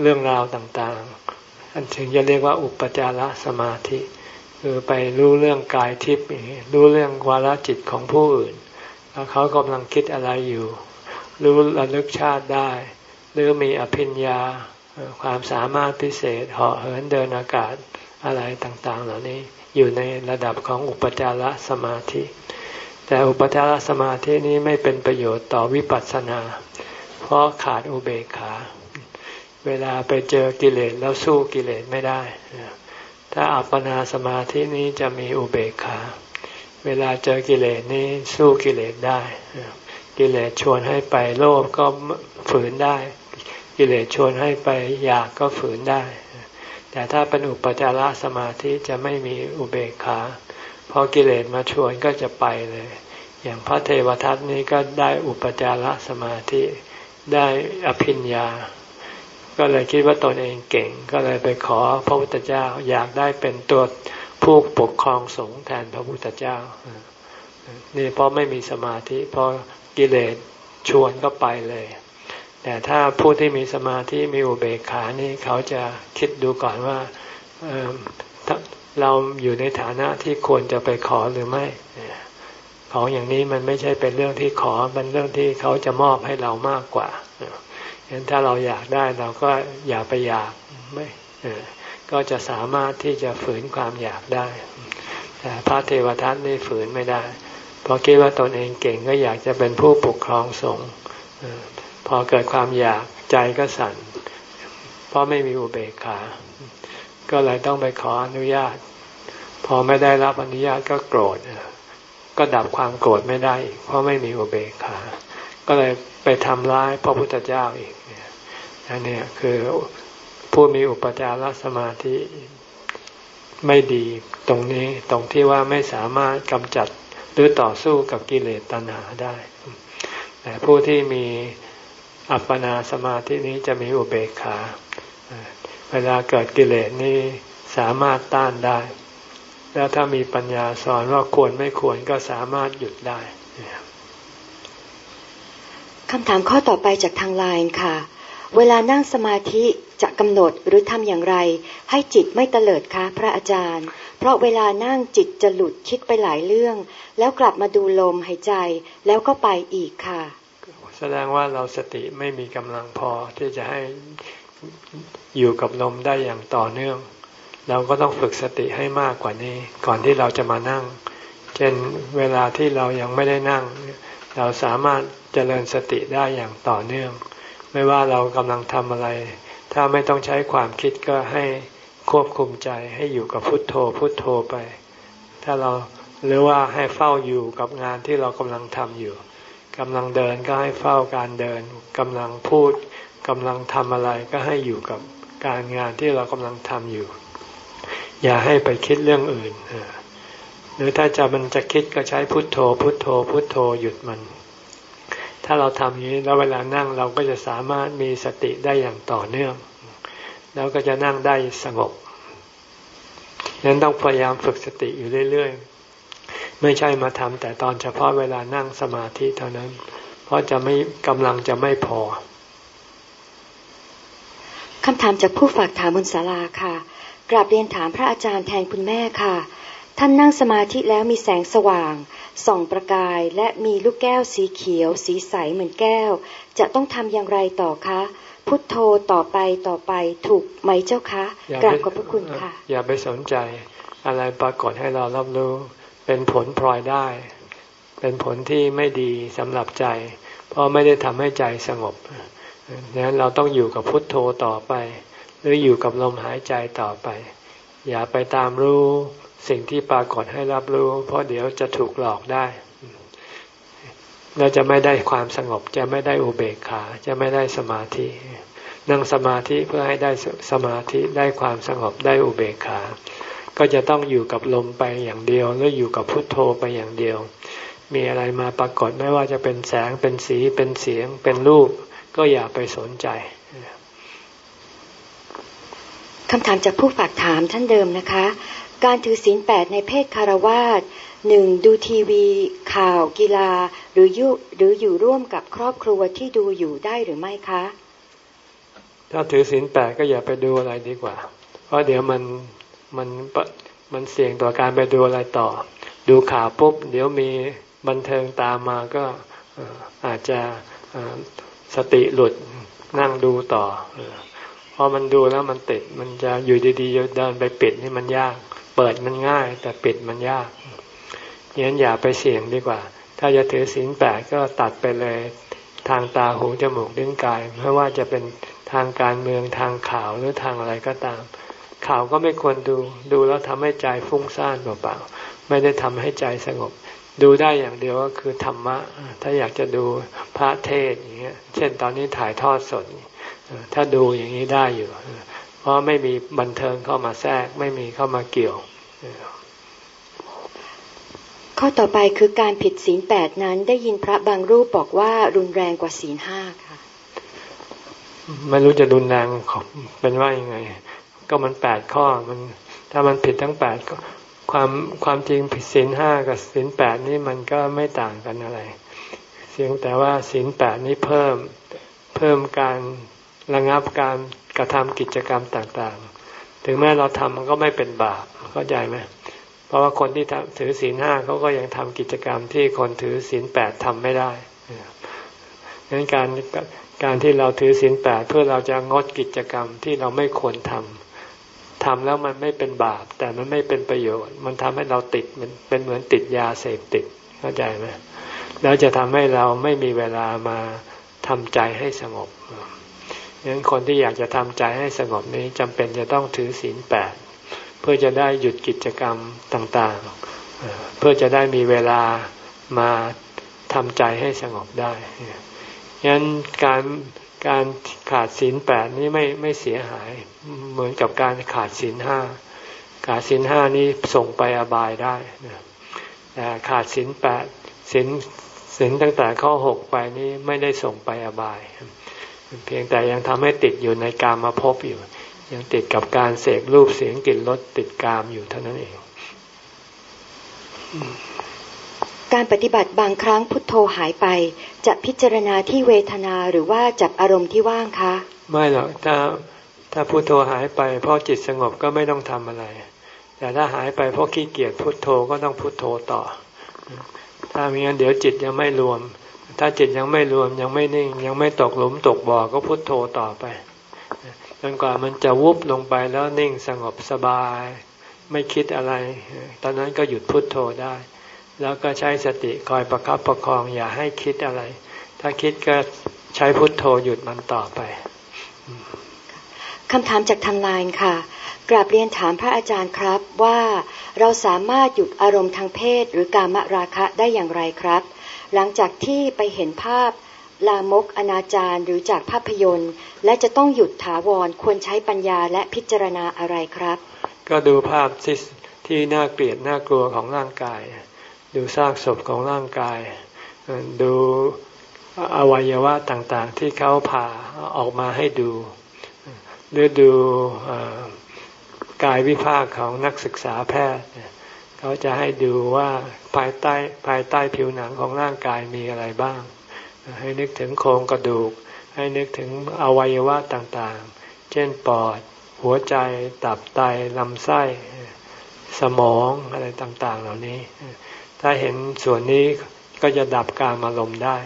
[SPEAKER 1] เรื่องราวต่างๆ อันถึงจะเรียกว่าอุปจารสมาธิ คือไปรู้เรื่องกายทิพย์รู้เรื่องวาลจิตของผู้อื่นแล้วเขากำลังคิดอะไรอยู่ รู้ระลึกชาติได้ หรือมีอภิญญาความสามารถพิเศษเหาะเหินเดินอากาศอะไรต่างๆ เหล่านี้อยู่ในระดับของอุปจารสมาธิ แต่อุปจารสมาธินี้ไม่เป็นประโยชน์ต่อวิปัสสนา เพราะขาดอุเบกขา เวลาไปเจอกิเลสแล้วสู้กิเลสไม่ได้ ถ้าอัปปนาสมาธินี้จะมีอุเบกขา เวลาเจอกิเลสนี้สู้กิเลสได้ กิเลสชวนให้ไปโลภก็ฝืนได้ กิเลสชวนให้ไปอยากก็ฝืนได้ แต่ถ้าเป็นอุปจารสมาธิจะไม่มีอุเบกขา พอกิเลสมาชวนก็จะไปเลย อย่างพระเทวทัตนี้ก็ได้อุปจารสมาธิได้อภิญญา ก็เลยคิดว่าตนเองเก่ง ก็เลยไปขอพระพุทธเจ้าอยากได้เป็นตัวผู้ปกครองสงฆ์แทนพระพุทธเจ้า นี่เพราะไม่มีสมาธิพอกิเลสชวนก็ไปเลย แต่ถ้าผู้ที่มีสมาธิมีอุเบกขานี่เขาจะคิดดูก่อนว่า เราอยู่ในฐานะที่ควรจะไปขอหรือไม่ ของอย่างนี้มันไม่ใช่เป็นเรื่องที่ขอ มันเรื่องที่เขาจะมอบให้เรามากกว่าฉะนั้นถ้าเราอยากได้เราก็อย่าไปอยากไม่ก็จะสามารถที่จะฝืนความอยากได้ แต่พระเทวทัตนี่ฝืนไม่ได้ เพราะคิดว่าตนเองเก่งก็อยากจะเป็นผู้ปกครองสงฆ์พอเกิดความอยากใจก็สั่น เพราะไม่มีอุเบกขา ก็เลยต้องไปขออนุญาต พอไม่ได้รับอนุญาตก็โกรธก็ดับความโกรธไม่ได้อีกเพราะไม่มีอุเบกขา ก็เลยไปทำร้ายพระพุทธเจ้าอีกอันนี้คือผู้มีอุปจารสมาธิไม่ดีตรงนี้ตรงที่ว่าไม่สามารถกำจัดหรือต่อสู้กับกิเลสตัณหาได้ แต่ผู้ที่มีอัปปนาสมาธินี้จะมีอุเบกขา เวลาเกิดกิเลสนี้สามารถต้านได้ แล้วถ้ามีปัญญาสอนว่าควรไม่ควรก็สามารถหยุดได้
[SPEAKER 4] คำถามข้อต่อไปจากทางไลน์ค่ะ เวลานั่งสมาธิจะกำหนดหรือทำอย่างไร ให้จิตไม่เตลิดคะพระอาจารย์ เพราะเวลานั่งจิตจะหลุดคิดไปหลายเรื่อง แล้วกลับมาดูลมหายใจแล้วก็ไปอีกค่ะ
[SPEAKER 1] แสดงว่าเราสติไม่มีกำลังพอที่จะให้อยู่กับลมได้อย่างต่อเนื่อง เราก็ต้องฝึกสติให้มากกว่านี้ ก่อนที่เราจะมานั่ง เช่นเวลาที่เรายังไม่ได้นั่ง เราสามารถเจริญสติได้อย่างต่อเนื่อง ไม่ว่าเรากำลังทำอะไร ถ้าไม่ต้องใช้ความคิดก็ให้ควบคุมใจให้อยู่กับพุทโธพุทโธไป ถ้าเราหรือว่าให้เฝ้าอยู่กับงานที่เรากำลังทำอยู่กำลังเดินก็ให้เฝ้าการเดินกำลังพูดกำลังทำอะไรก็ให้อยู่กับการงานที่เรากำลังทำอยู่ อย่าให้ไปคิดเรื่องอื่นหรือถ้าจะมันจะคิดก็ใช้พุทโธ พุทโธ พุทโธหยุดมัน ถ้าเราทำอย่างนี้แล้วเวลานั่งเราก็จะสามารถมีสติได้อย่างต่อเนื่อง แล้วก็จะนั่งได้สงบนั้นต้องพยายามฝึกสติอยู่เรื่อยๆ ไม่ใช่มาทำแต่ตอนเฉพาะเวลานั่งสมาธิเท่านั้น เพราะจะไม่กำลังจะไม่พอ
[SPEAKER 4] คำถามจากผู้ฝากถามบนศาลาค่ะ กราบเรียนถามพระอาจารย์แทนคุณแม่ค่ะ ท่านนั่งสมาธิแล้วมีแสงสว่าง ส่องประกายและมีลูกแก้วสีเขียว สีใสเหมือนแก้ว จะต้องทำอย่างไรต่อคะ พุทโธต่อไปต่อไปถูกไหมเจ้าคะกราบขอบพระคุณค่ะ
[SPEAKER 1] อย่าไปสนใจ อะไรปรากฏให้เรารับรู้ เป็นผลพลอยได้ เป็นผลที่ไม่ดีสำหรับใจ เพราะไม่ได้ทำให้ใจสงบดังนั้นเราต้องอยู่กับพุทโธต่อไป หรืออยู่กับลมหายใจต่อไป อย่าไปตามรู้สิ่งที่ปรากฏให้รับรู้ เพราะเดี๋ยวจะถูกหลอกได้แล้วจะไม่ได้ความสงบจะไม่ได้อุเบกขาจะไม่ได้สมาธิ นั่งสมาธิเพื่อให้ได้สมาธิได้ความสงบได้อุเบกขา ก็จะต้องอยู่กับลมไปอย่างเดียวหรืออยู่กับพุทโธไปอย่างเดียว มีอะไรมาปรากฏไม่ว่าจะเป็นแสงเป็นสีเป็นเสียงเป็นรูป ก็อย่าไปสนใจ
[SPEAKER 4] คำถามจากผู้ฝากถามท่านเดิมนะคะ การถือศีลแปดในเพศคารวาสหนึ่งดูทีวี ข่าวกีฬา หรือยุหรืออยู่ร่วมกับครอบครัวที่ดูอยู่ได้หรือไม่คะ
[SPEAKER 1] ถ้าถือศีลแปดก็อย่าไปดูอะไรดีกว่า เพราะเดี๋ยวมันมันมันเสี่ยงต่อการไปดูอะไรต่อ ดูข่าวปุ๊บ เดี๋ยวมีบันเทิงตามมาก็อาจจะสติหลุดนั่งดูต่อ พราะมันดูแล้วมันติดมันจะอยู่ดีๆเดินไปปิดนี่มันยาก เปิดมันง่าย แต่ปิดมันยากงั้นอย่าไปเสี่ยงดีกว่า ถ้าจะถือศีลแปดก็ตัดไปเลยทางตาหูจมูกลิ้นกายไม่ว่าจะเป็นทางการเมืองทางข่าวหรือทางอะไรก็ตาม ข่าวก็ไม่ควรดูดูแล้วทำให้ใจฟุ้งซ่านเปล่าๆไม่ได้ทำให้ใจสงบ ดูได้อย่างเดียวก็คือธรรมะ ถ้าอยากจะดูพระเทศอย่างเงี้ยเช่นตอนนี้ถ่ายทอดสด ถ้าดูอย่างนี้ได้อยู่ เพราะไม่มีบันเทิงเข้ามาแทรก ไม่มีเข้ามาเกี่ยว
[SPEAKER 4] ข้อต่อไปคือการผิดศีลแปดนั้น ได้ยินพระบางรูปบอกว่ารุนแรงกว่าศีลห้าค่ะ
[SPEAKER 1] ไม่รู้จะรุนแรงเป็นว่ายังไง ก็มันแปดข้อมันถ้ามันผิดทั้งแปดก็ความความจริงผิดศีลห้ากับศีลแปดนี่มันก็ไม่ต่างกันอะไรเสียงแต่ว่าศีลแปดนี้เพิ่มเพิ่มการ ระงับการกระทำกิจกรรมต่างๆ ถึงแม้เราทำมันก็ไม่เป็นบาปเข้าใจไหมเพราะว่าคนที่ถือศีลห้าเขาก็ยังทำกิจกรรมที่คนถือศีลแปดทำไม่ได้ดังนั้นการการที่เราถือศีลแปดเพื่อเราจะงดกิจกรรมที่เราไม่ควรทำทำแล้วมันไม่เป็นบาป แต่มันไม่เป็นประโยชน์ มันทำให้เราติดมันเป็นเหมือนติดยาเสพติดเข้าใจไหมแล้วจะทำให้เราไม่มีเวลามาทำใจให้สงบ ดังนั้นคนที่อยากจะทำใจให้สงบนี้จำเป็นจะต้องถือศีลแปดเพื่อจะได้หยุดกิจกรรมต่างๆ เพื่อจะได้มีเวลามาทำใจให้สงบได้ยันการการขาดศีลแปดนี้ไม่ไม่เสียหาย เหมือนกับการขาดศีลห้าขาดศีลห้านี้ส่งไปอบายได้แต่ขาดศีลแปดศีลศีลตั้งแต่ข้อหกไปนี้ไม่ได้ส่งไปอบาย เพียงแต่ยังทำให้ติดอยู่ในกามาพบอยู่ ยังติดกับการเสกรูปเสียงกลิ่นรสติดกามอยู่เท่านั้นเอง
[SPEAKER 4] การปฏิบัติบางครั้งพุทโธหายไป จะพิจารณาที่เวทนาหรือว่าจับอารมณ์ที่ว่างคะ
[SPEAKER 1] ไม่หรอกถ้าถ้าพุทโธหายไปเพราะจิตสงบก็ไม่ต้องทำอะไร แต่ถ้าหายไปเพราะขี้เกียจพุทโธก็ต้องพุทโธต่อ ถ้ามีงั้นเดี๋ยวจิตยังไม่รวม ถ้าจิตยังไม่รวมยังไม่นิ่ง ยังไม่ตกหลุมตกบ่อก็พุทโธต่อไปจนกว่ามันจะวุบลงไปแล้วนิ่งสงบสบาย ไม่คิดอะไร ตอนนั้นก็หยุดพุทโธได้ แล้วก็ใช้สติคอยประครับประคองอย่าให้คิดอะไร ถ้าคิดก็ใช้พุทโธหยุดมันต่อไป
[SPEAKER 4] คำถามจากทางไลน์ค่ะ กราบเรียนถามพระอาจารย์ครับว่าเราสามารถหยุดอารมณ์ทางเพศหรือการมราคะได้อย่างไรครับ หลังจากที่ไปเห็นภาพลามกอนาจารหรือจากภาพยนตร์ และจะต้องหยุดถาวรควรใช้ปัญญาและพิจารณาอะไรครับ
[SPEAKER 1] ก็ดูภาพที่น่าเกลียดน่ากลัวของร่างกาย ดูซากศพของร่างกาย ดูอวัยวะต่างๆ ที่เขาผ่าออกมาให้ดูหรือดูกายวิภาคของนักศึกษาแพทย์ เขาจะให้ดูว่าภายใต้ภายใต้ผิวหนังของร่างกายมีอะไรบ้าง ให้นึกถึงโครงกระดูก ให้นึกถึงอวัยวะต่างๆ เช่นปอด หัวใจ ตับไตลำไส้ สมองอะไรต่างๆ เหล่านี้ ถ้าเห็นส่วนนี้ก็จะดับการอารมณ์ได้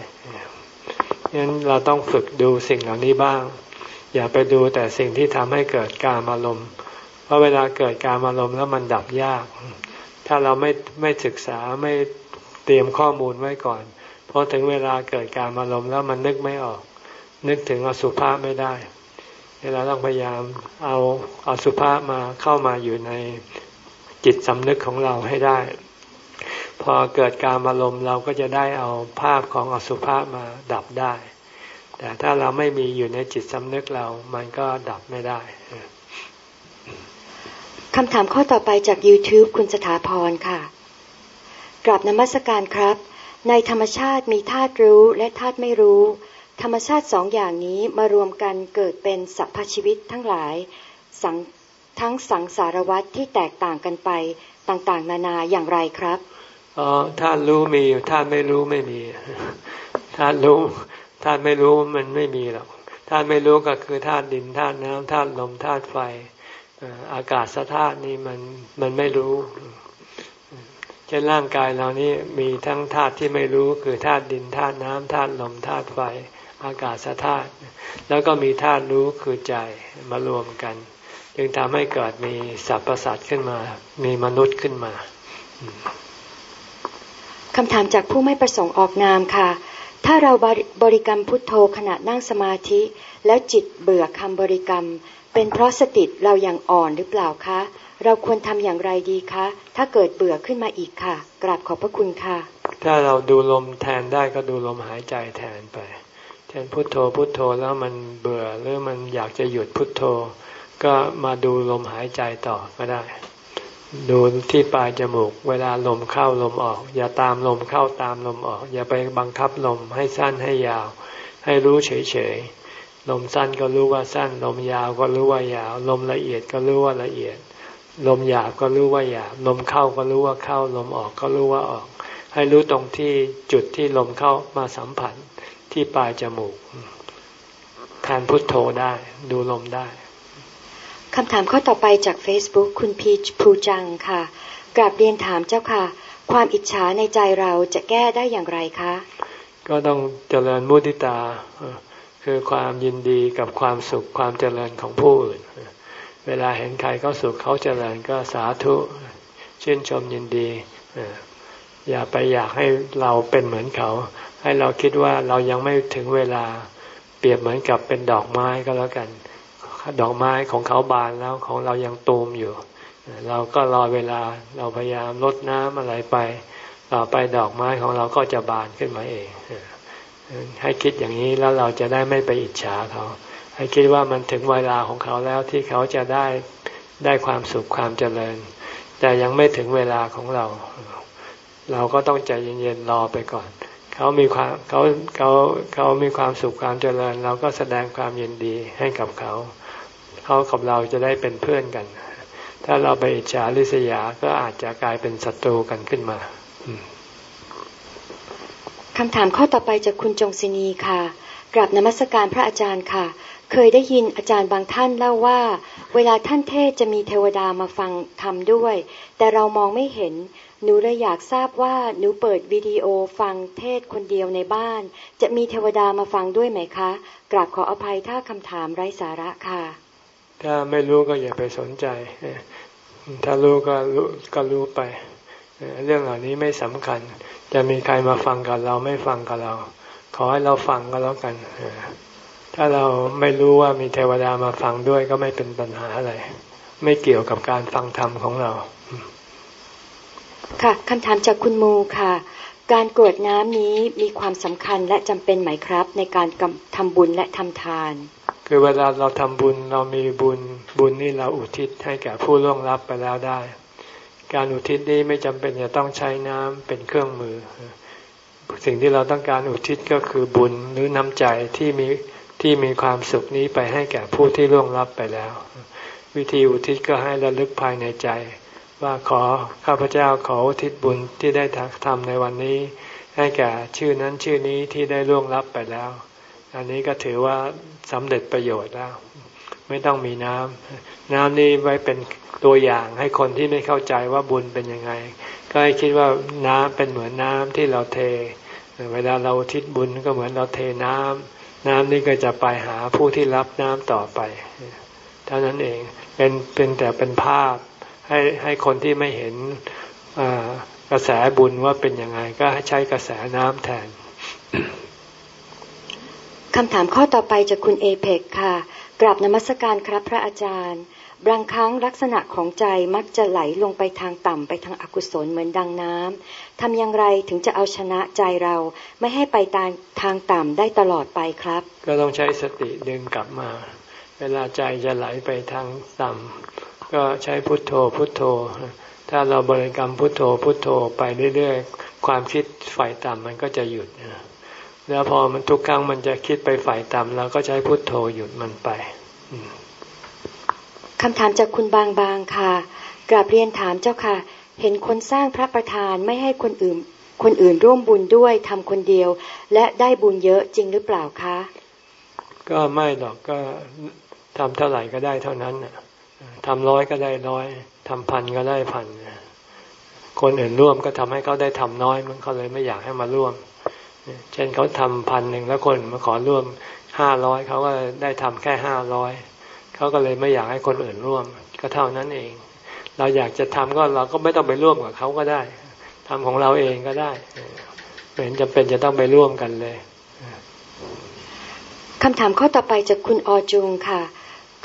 [SPEAKER 1] ฉะนั้นเราต้องฝึกดูสิ่งเหล่านี้บ้าง อย่าไปดูแต่สิ่งที่ทำให้เกิดการอารมณ์ เพราะเวลาเกิดการอารมณ์แล้วมันดับยาก ถ้าเราไม่ไม่ศึกษาไม่เตรียมข้อมูลไว้ก่อนพอถึงเวลาเกิดการอารมณ์แล้วมันนึกไม่ออก นึกถึงอสุภะไม่ได้เวลาต้องพยายามเอาอาสุภะมาเข้ามาอยู่ในจิตสำนึกของเราให้ได้ พอเกิดการอารมณ์เราก็จะได้เอาภาพของอสุภะมาดับได้ แต่ถ้าเราไม่มีอยู่ในจิตสำนึกเรา มันก็ดับไม่ได้
[SPEAKER 4] คำถามข้อต่อไปจาก YouTube คุณสถาพรค่ะ กราบนมัสการครับ ในธรรมชาติมีธาตุรู้และธาตุไม่รู้ ธรรมชาติสองอย่างนี้มารวมกันเกิดเป็นสัพพชีวิตทั้งหลายทั้งสังสารวัตที่แตกต่างกันไปต่างๆ นานาอย่างไรครับ
[SPEAKER 1] อ๋อธาตุรู้มีธาตุไม่รู้ไม่มีธาตุรู้ธาตุไม่รู้มันไม่มีหรอกธาตุไม่รู้ก็คือธาตุดินธาตุน้ำธาตุลมธาตุไฟ อากาศธาตุนี่มันมันไม่รู้เช่นร่างกายเรานี้มีทั้งธาตุที่ไม่รู้คือธาตุดินธาตุน้ำธาตุลมธาตุไฟอากาศธาตุแล้วก็มีธาตุรู้คือใจมารวมกัน จึงทำให้เกิดมีสรรพสัตว์ขึ้นมา มีมนุษย์ขึ้นมา
[SPEAKER 4] คำถามจากผู้ไม่ประสงค์ออกนามค่ะ ถ้าเราบริกรรมพุทโธขณะนั่งสมาธิ แล้วจิตเบื่อคำบริกรรม เป็นเพราะสติเราอย่างอ่อนหรือเปล่าคะ เราควรทำอย่างไรดีคะ ถ้าเกิดเบื่อขึ้นมาอีกค่ะ กราบขอบพระคุณค่ะ
[SPEAKER 1] ถ้าเราดูลมแทนได้ก็ดูลมหายใจแทนไปแทนพุทโธพุทโธแล้วมันเบื่อหรือมันอยากจะหยุดพุทโธ ก็มาดูลมหายใจต่อก็ได้ ดูที่ปลายจมูก เวลาลมเข้าลมออก อย่าตามลมเข้าตามลมออก อย่าไปบังคับลมให้สั้นให้ยาว ให้รู้เฉยๆ ลมสั้นก็รู้ว่าสั้น ลมยาวก็รู้ว่ายาว ลมละเอียดก็รู้ว่าละเอียด ลมหยาบก็รู้ว่าหยาบ ลมเข้าก็รู้ว่าเข้า ลมออกก็รู้ว่าออก ให้รู้ตรงที่จุดที่ลมเข้ามาสัมผัสที่ปลายจมูก แทนพุทโธได้ ดูลมได้
[SPEAKER 4] คำถามข้อต่อไปจาก Facebook คุณพีชภูจังค่ะกราบเรียนถามเจ้าค่ะ ความอิจฉาในใจเราจะแก้ได้อย่างไรคะ
[SPEAKER 1] ก็ต้องเจริญมุติตา คือความยินดีกับความสุขความเจริญของผู้อื่น เวลาเห็นใครเขาสุขเขาเจริญก็สาธุชื่นชมยินดีอย่าไปอยากให้เราเป็นเหมือนเขา ให้เราคิดว่าเรายังไม่ถึงเวลาเปรียบเหมือนกับเป็นดอกไม้ก็แล้วกัน ดอกไม้ของเขาบานแล้วของเรายังตูมอยู่ เราก็รอเวลาเราพยายามลดน้ำอะไรไป ต่อไปดอกไม้ของเราก็จะบานขึ้นมาเอง ให้คิดอย่างนี้แล้วเราจะได้ไม่ไปอิจฉาเขา ให้คิดว่ามันถึงเวลาของเขาแล้วที่เขาจะได้ได้ความสุขความเจริญ แต่ยังไม่ถึงเวลาของเรา เราก็ต้องใจเย็นๆรอไปก่อน เขามีความเขาเขาเขามีความสุขความเจริญ เราก็แสดงความยินดีให้กับเขา เขากับเราจะได้เป็นเพื่อนกัน ถ้าเราไปอิจฉาริษยาก็อาจจะกลายเป็นศัตรูกันขึ้นมา
[SPEAKER 4] คำถามข้อต่อไปจากคุณจงศินีค่ะ กราบนมัสการพระอาจารย์ค่ะ เคยได้ยินอาจารย์บางท่านเล่าว่า เวลาท่านเทศจะมีเทวดามาฟังทำด้วย แต่เรามองไม่เห็น หนูเลยอยากทราบว่าหนูเปิดวิดีโอฟังเทศคนเดียวในบ้าน จะมีเทวดามาฟังด้วยไหมคะ กราบขออภัยถ้าคำถามไร้สาระค่ะ
[SPEAKER 1] ถ้าไม่รู้ก็อย่าไปสนใจ ถ้ารู้ก็รู้ก็รู้ไป เรื่องเหล่านี้ไม่สำคัญ จะมีใครมาฟังกับเราไม่ฟังกับเรา ขอให้เราฟังก็แล้วกันถ้าเราไม่รู้ว่ามีเทวดามาฟังด้วยก็ไม่เป็นปัญหาอะไร ไม่เกี่ยวกับการฟังธรรมของเรา
[SPEAKER 4] ค่ะคำถามจากคุณมูค่ะ การกรวดน้ำนี้มีความสำคัญและจำเป็นไหมครับ ในการทำบุญและทำทาน
[SPEAKER 1] คือเวลาเราทำบุญเรามีบุญบุญนี่เราอุทิศให้แก่ผู้ล่วงลับไปแล้วได้ การอุทิศนี้ไม่จำเป็นจะต้องใช้น้ำเป็นเครื่องมือ สิ่งที่เราต้องการอุทิศก็คือบุญหรือน้ำใจที่มีที่มีความสุขนี้ไปให้แก่ผู้ที่ล่วงลับไปแล้ว วิธีอุทิศก็ให้ระลึกภายในใจ ว่าขอข้าพเจ้าขออุทิศบุญที่ได้ทำในวันนี้ ให้แก่ชื่อนั้นชื่อนี้ที่ได้ล่วงลับไปแล้ว อันนี้ก็ถือว่าสำเร็จประโยชน์แล้ว ไม่ต้องมีน้ำน้ำนี้ไว้เป็นตัวอย่างให้คนที่ไม่เข้าใจว่าบุญเป็นยังไง ก็ให้คิดว่าน้ำเป็นเหมือนน้ำที่เราเท เวลาเราทิศบุญก็เหมือนเราเทน้ำน้ำนี้ก็จะไปหาผู้ที่รับน้ำต่อไป เท่านั้นเองเป็นเป็นแต่เป็นภาพให้ให้คนที่ไม่เห็นกระแสบุญว่าเป็นยังไง ก็ให้ใช้กระแสน้ำแทน
[SPEAKER 4] คำถามข้อต่อไปจากคุณเอเพกค่ะ กราบนมัสการครับพระอาจารย์ บางครั้งลักษณะของใจมักจะไหลลงไปทางต่ำไปทางอากุศลเหมือนดังน้ำทำอย่างไรถึงจะเอาชนะใจเราไม่ให้ไปตามทางต่ำได้ตลอดไปครับ
[SPEAKER 1] ก็ต้องใช้สติดึงกลับมา เวลาใจจะไหลไปทางต่ำก็ใช้พุทโธพุทโธ ถ้าเราบริกรรมพุทโธพุทโธไปเรื่อยๆ ความคิดฝ่ายต่ำมันก็จะหยุด แล้วพอมันทุกครั้งมันจะคิดไปฝ่ายต่ำเราก็ใช้พุทโธหยุดมันไป
[SPEAKER 4] คำถามจากคุณบางบางค่ะ กราบเรียนถามเจ้าค่ะ เห็นคนสร้างพระประธานไม่ให้คนอื่น คนอื่นร่วมบุญด้วยทำคนเดียว และได้บุญเยอะจริงหรือเปล่าคะ
[SPEAKER 1] ก็ไม่หรอกก็ทำเท่าไหร่ก็ได้เท่านั้นทำร้อยก็ได้ร้อยทำพันก็ได้พันคนอื่นร่วมก็ทำให้เขาได้ทำน้อยมันเขาเลยไม่อยากให้มาร่วม เช่นเขาทำพันหนึ่งแล้วคนมาขอร่วมห้าร้อยเขาก็ได้ทำแค่ห้าร้อยเขาก็เลยไม่อยากให้คนอื่นร่วม ก็เท่านั้นเอง เราอยากจะทำก็เราก็ไม่ต้องไปร่วมกับเขาก็ได้ทำของเราเองก็ได้ไม่เห็นจำเป็นจะต้องไปร่วมกันเลย
[SPEAKER 4] คำถามข้อต่อไปจากคุณอจุงค่ะ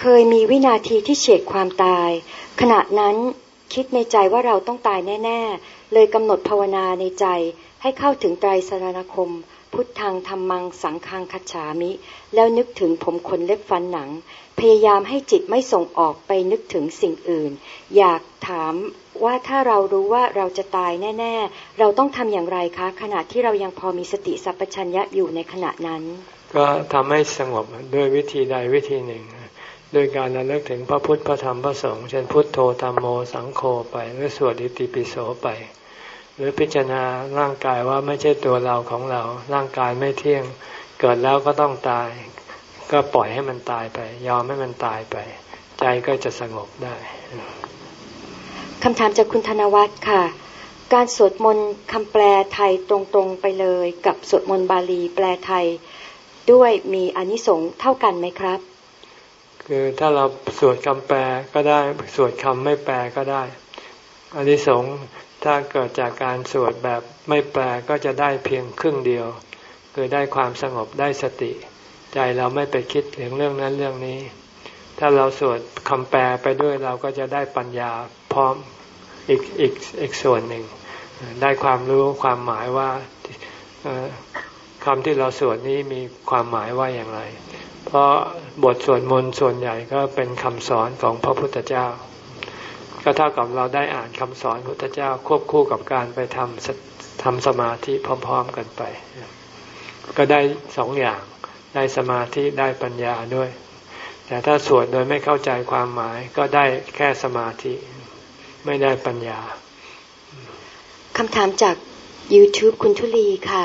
[SPEAKER 4] เคยมีวินาทีที่เฉียดความตาย ขณะนั้น คิดในใจว่าเราต้องตายแน่ ๆ เลยกำหนดภาวนาในใจให้เข้าถึงไตรสรณคม พุทธังธรรมังสังฆังคัจฉามิ แล้วนึกถึงผมขนเล็บฟันหนัง พยายามให้จิตไม่ส่งออกไปนึกถึงสิ่งอื่น อยากถามว่าถ้าเรารู้ว่าเราจะตายแน่ ๆ เราต้องทำอย่างไรคะ ขณะที่เรายังพอมีสติสัพพัญญะอยู่ในขณะนั้น
[SPEAKER 1] ก็ทำให้สงบด้วยวิธีใดวิธีหนึ่ง โดยการระลึกถึงพระพุทธพระธรรมพระสงฆ์เช่นพุทโธธรรมโมสังโฆไปหรือสวดอิติปิโสไป หรือพิจารณาร่างกายว่าไม่ใช่ตัวเราของเรา ร่างกายไม่เที่ยง เกิดแล้วก็ต้องตาย ก็ปล่อยให้มันตายไป ยอมให้มันตายไป ใจก็จะสงบได้
[SPEAKER 4] คำถามจากคุณธนวัฒน์ค่ะ การสวดมนต์คำแปลไทยตรงๆไปเลย กับสวดมนต์บาลีแปลไทย ด้วยมีอนิสงส์เท่ากันไหมครับ
[SPEAKER 1] คือถ้าเราสวดคำแปลก็ได้สวดคำไม่แปลก็ได้อันนี้สงถ้าเกิดจากการสวดแบบไม่แปลก็จะได้เพียงครึ่งเดียว คือได้ความสงบได้สติ ใจเราไม่ไปคิดถึงเรื่องนั้นเรื่องนี้ ถ้าเราสวดคำแปลไปด้วยเราก็จะได้ปัญญาพร้อมอีกอีกอีกส่วนหนึ่ง ได้ความรู้ความหมายว่าคำที่เราสวดนี้มีความหมายว่าอย่างไร เพราะบทสวดมนต์ส่วนใหญ่ก็เป็นคำสอนของพระพุทธเจ้า ก็เท่ากับเราได้อ่านคำสอนพุทธเจ้าควบคู่กับการไปทำทำสมาธิพร้อม ๆกันไป ก็ได้สองอย่างได้สมาธิได้ปัญญาด้วย แต่ถ้าสวดโดยไม่เข้าใจความหมายก็ได้แค่สมาธิ ไม่ได้ปัญญา
[SPEAKER 4] คำถามจาก YouTube คุณทุลีค่ะ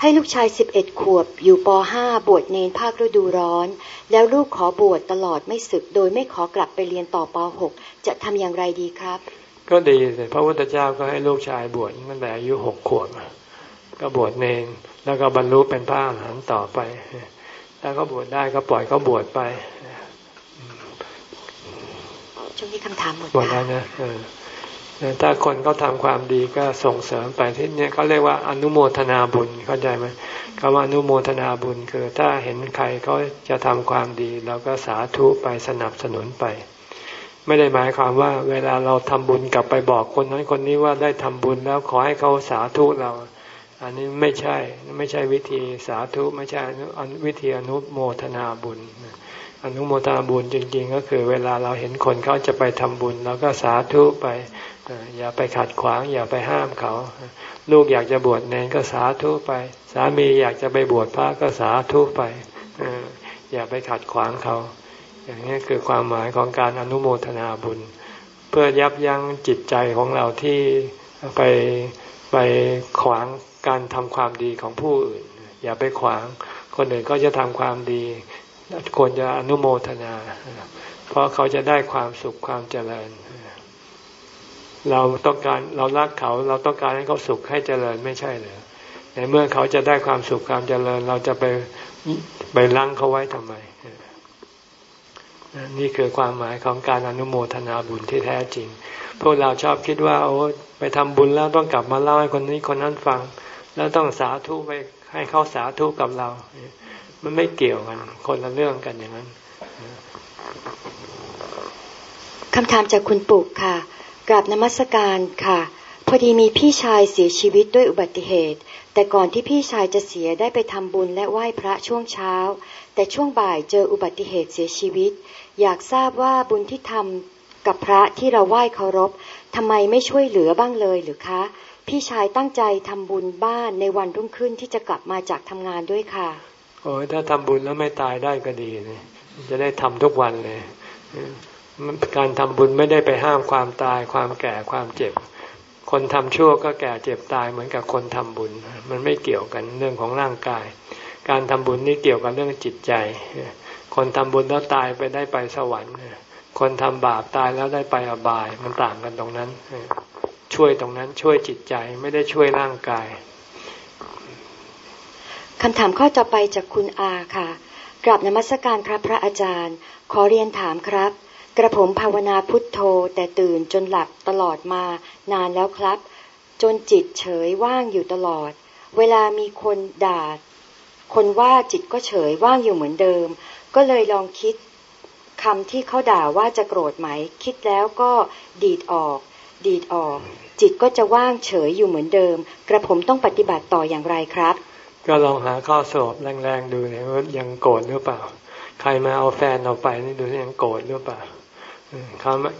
[SPEAKER 4] ให้ลูกชายสิบเอ็ดขวบอยู่ปห้าบวชเนนภาคฤดูร้อน แล้วลูกขอบวชตลอดไม่ศึกโดยไม่ขอกลับไปเรียนต่อปหกจะทำอย่างไรดีครับ
[SPEAKER 1] ก็ดีแต่พระพุทธเจ้าก็ให้ลูกชายบวชตั้งแต่อายุหกขวบก็บวชเนนแล้วก็บรรลุเป็นพระอรหันต์ต่อไปถ้าเขาบวชได้ก็ปล่อยเขาบวชไป
[SPEAKER 4] ช่วงนี้คำถามหมด
[SPEAKER 1] หมดแล้วนะ ถ้าคนเขาทาความดีก็ส่งเสริมไปที่นี้เขาเรียกว่าอนุโมทนาบุญเข้าใจไหมคำว่าอนุโมทนาบุญคือถ้าเห็นใครเขาจะทำความดีเราก็สาธุไปสนับสนุนไป ไม่ได้หมายความว่า เวลาเราทำบุญกลับไปบอกคนนั้นคนนี้ว่าได้ทำบุญแล้วขอให้เขาสาธุเรา อันนี้ไม่ใช่ไม่ใช่วิธีสาธุไม่ใช่วิธีอนุโมทนาบุญ อนุโมทนาบุญจริงๆ ก็คือ เวลาเราเห็นคนเขาจะไปทำบุญเราก็สาธุไปอย่าไปขัดขวาง อย่าไปห้ามเขา ลูกอยากจะบวชเนนก็สาธุไป สามีอยากจะไปบวชพระก็สาธุไปอย่าไปขัดขวางเขา อย่างนี้คือความหมายของการอนุโมทนาบุญ เพื่อยับยั้งจิตใจของเราที่ไปไปขวางการทำความดีของผู้อื่น อย่าไปขวางคนอื่นก็จะทำความดี ควรจะอนุโมทนา เพราะเขาจะได้ความสุขความเจริญ เราต้องการเรารักเขาเราต้องการให้เขาสุขให้เจริญไม่ใช่เหรอในเมื่อเขาจะได้ความสุขความเจริญ เราจะไปไปลังเขาไว้ทำไม นี่คือความหมายของการอนุโมทนาบุญที่แท้จริง พวกเราชอบคิดว่า โอ้ไปทำบุญแล้วต้องกลับมาเล่าให้คนนี้คนนั้นฟัง แล้วต้องสาธุไปให้เขาสาธุกับเรา มันไม่เกี่ยวกัน คนละเรื่องกันอย่างนั้น
[SPEAKER 4] คำถามจากคุณปุกค่ะกราบนมัสการค่ะ พอดีมีพี่ชายเสียชีวิตด้วยอุบัติเหตุ แต่ก่อนที่พี่ชายจะเสียได้ไปทำบุญและไหว้พระช่วงเช้า แต่ช่วงบ่ายเจออุบัติเหตุเสียชีวิต อยากทราบว่าบุญที่ทำกับพระที่เราไหว้เคารพทำไมไม่ช่วยเหลือบ้างเลยหรือคะ พี่ชายตั้งใจทำบุญบ้านในวันรุ่งขึ้นที่จะกลับมาจากทำงานด้วยค่ะ
[SPEAKER 1] โอ้ยถ้าทำบุญแล้วไม่ตายได้ก็ดีเลยจะได้ทำทุกวันเลย การทำบุญไม่ได้ไปห้ามความตาย ความแก่ความเจ็บ คนทำชั่วก็แก่เจ็บตายเหมือนกับคนทำบุญ มันไม่เกี่ยวกันเรื่องของร่างกาย การทำบุญนี่เกี่ยวกับเรื่องจิตใจ คนทำบุญแล้วตายไปได้ไปสวรรค์คนทำบาปตายแล้วได้ไปอบาย มันต่างกันตรงนั้น ช่วยตรงนั้นช่วยจิตใจไม่ได้ช่วยร่างกาย
[SPEAKER 4] คำถามข้อต่อไปจากคุณอาค่ะ กราบนมัสการครับพระอาจารย์ ขอเรียนถามครับ กระผมภาวนาพุทโธแต่ตื่นจนหลับตลอดมานานแล้วครับ จนจิตเฉยว่างอยู่ตลอด เวลามีคนด่า คนว่าจิตก็เฉยว่างอยู่เหมือนเดิม ก็เลยลองคิดคำที่เขาด่าว่าจะโกรธไหม คิดแล้วก็ดีดออก ดีดออก จิตก็จะว่างเฉยอยู่เหมือนเดิม กระผมต้องปฏิบัติต่ออย่างไรครับ
[SPEAKER 1] ก็ลองหาข้อสอบแรงๆดูเนี่ยว่ายังโกรธหรือเปล่า ใครมาเอาแฟนเราไปนี่ดูยังโกรธหรือเปล่า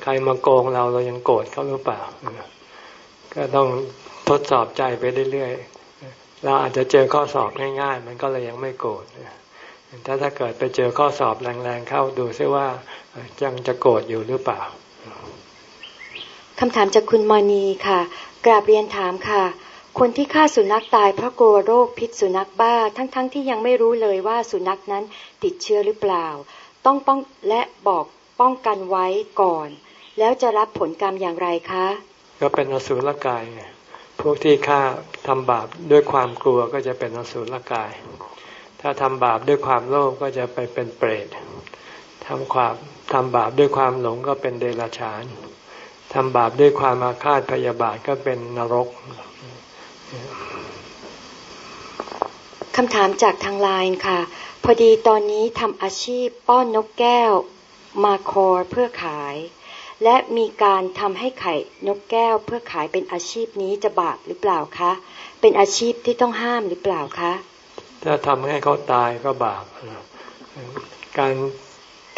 [SPEAKER 1] ใครมาโกงเราเรายังโกรธเขาหรือเปล่า ก็ต้องทดสอบใจไปเรื่อยๆเราอาจจะเจอข้อสอบง่ายๆ มันก็เลยยังไม่โกรธถ้าถ้าเกิดไปเจอข้อสอบแรงๆเข้าดูซิว่ายังจะโกรธอยู่หรือเปล่า
[SPEAKER 4] คำถามจากคุณมณีค่ะ กราบเรียนถามค่ะ คนที่ฆ่าสุนัขตายเพราะกลัวโรคพิษสุนัขบ้า ทั้งๆทที่ยังไม่รู้เลยว่าสุนัขนั้นติดเชื้อหรือเปล่า ต้องป้องและบอกป้องกันไว้ก่อน แล้วจะรับผลกรรมอย่างไรคะ
[SPEAKER 1] ก็เป็นอสุรกายพวกที่ฆ่าทำบาปด้วยความกลัวก็จะเป็นอสุรกาย ถ้าทำบาปด้วยความโลภก็จะไปเป็นเปรตทำความทำบาปด้วยความหลงก็เป็นเดรัจฉานทำบาปด้วยความอาฆาตพยาบาทก็เป็นนรก
[SPEAKER 4] คำถามจากทางไลน์ค่ะ พอดีตอนนี้ทำอาชีพป้อนนกแก้วมาคอเพื่อขาย และมีการทำให้ไข่นกแก้วเพื่อขายเป็นอาชีพนี้จะบาปหรือเปล่าคะ เป็นอาชีพที่ต้องห้ามหรือเปล่าคะ
[SPEAKER 1] ถ้าทำให้เขาตายก็บาป การ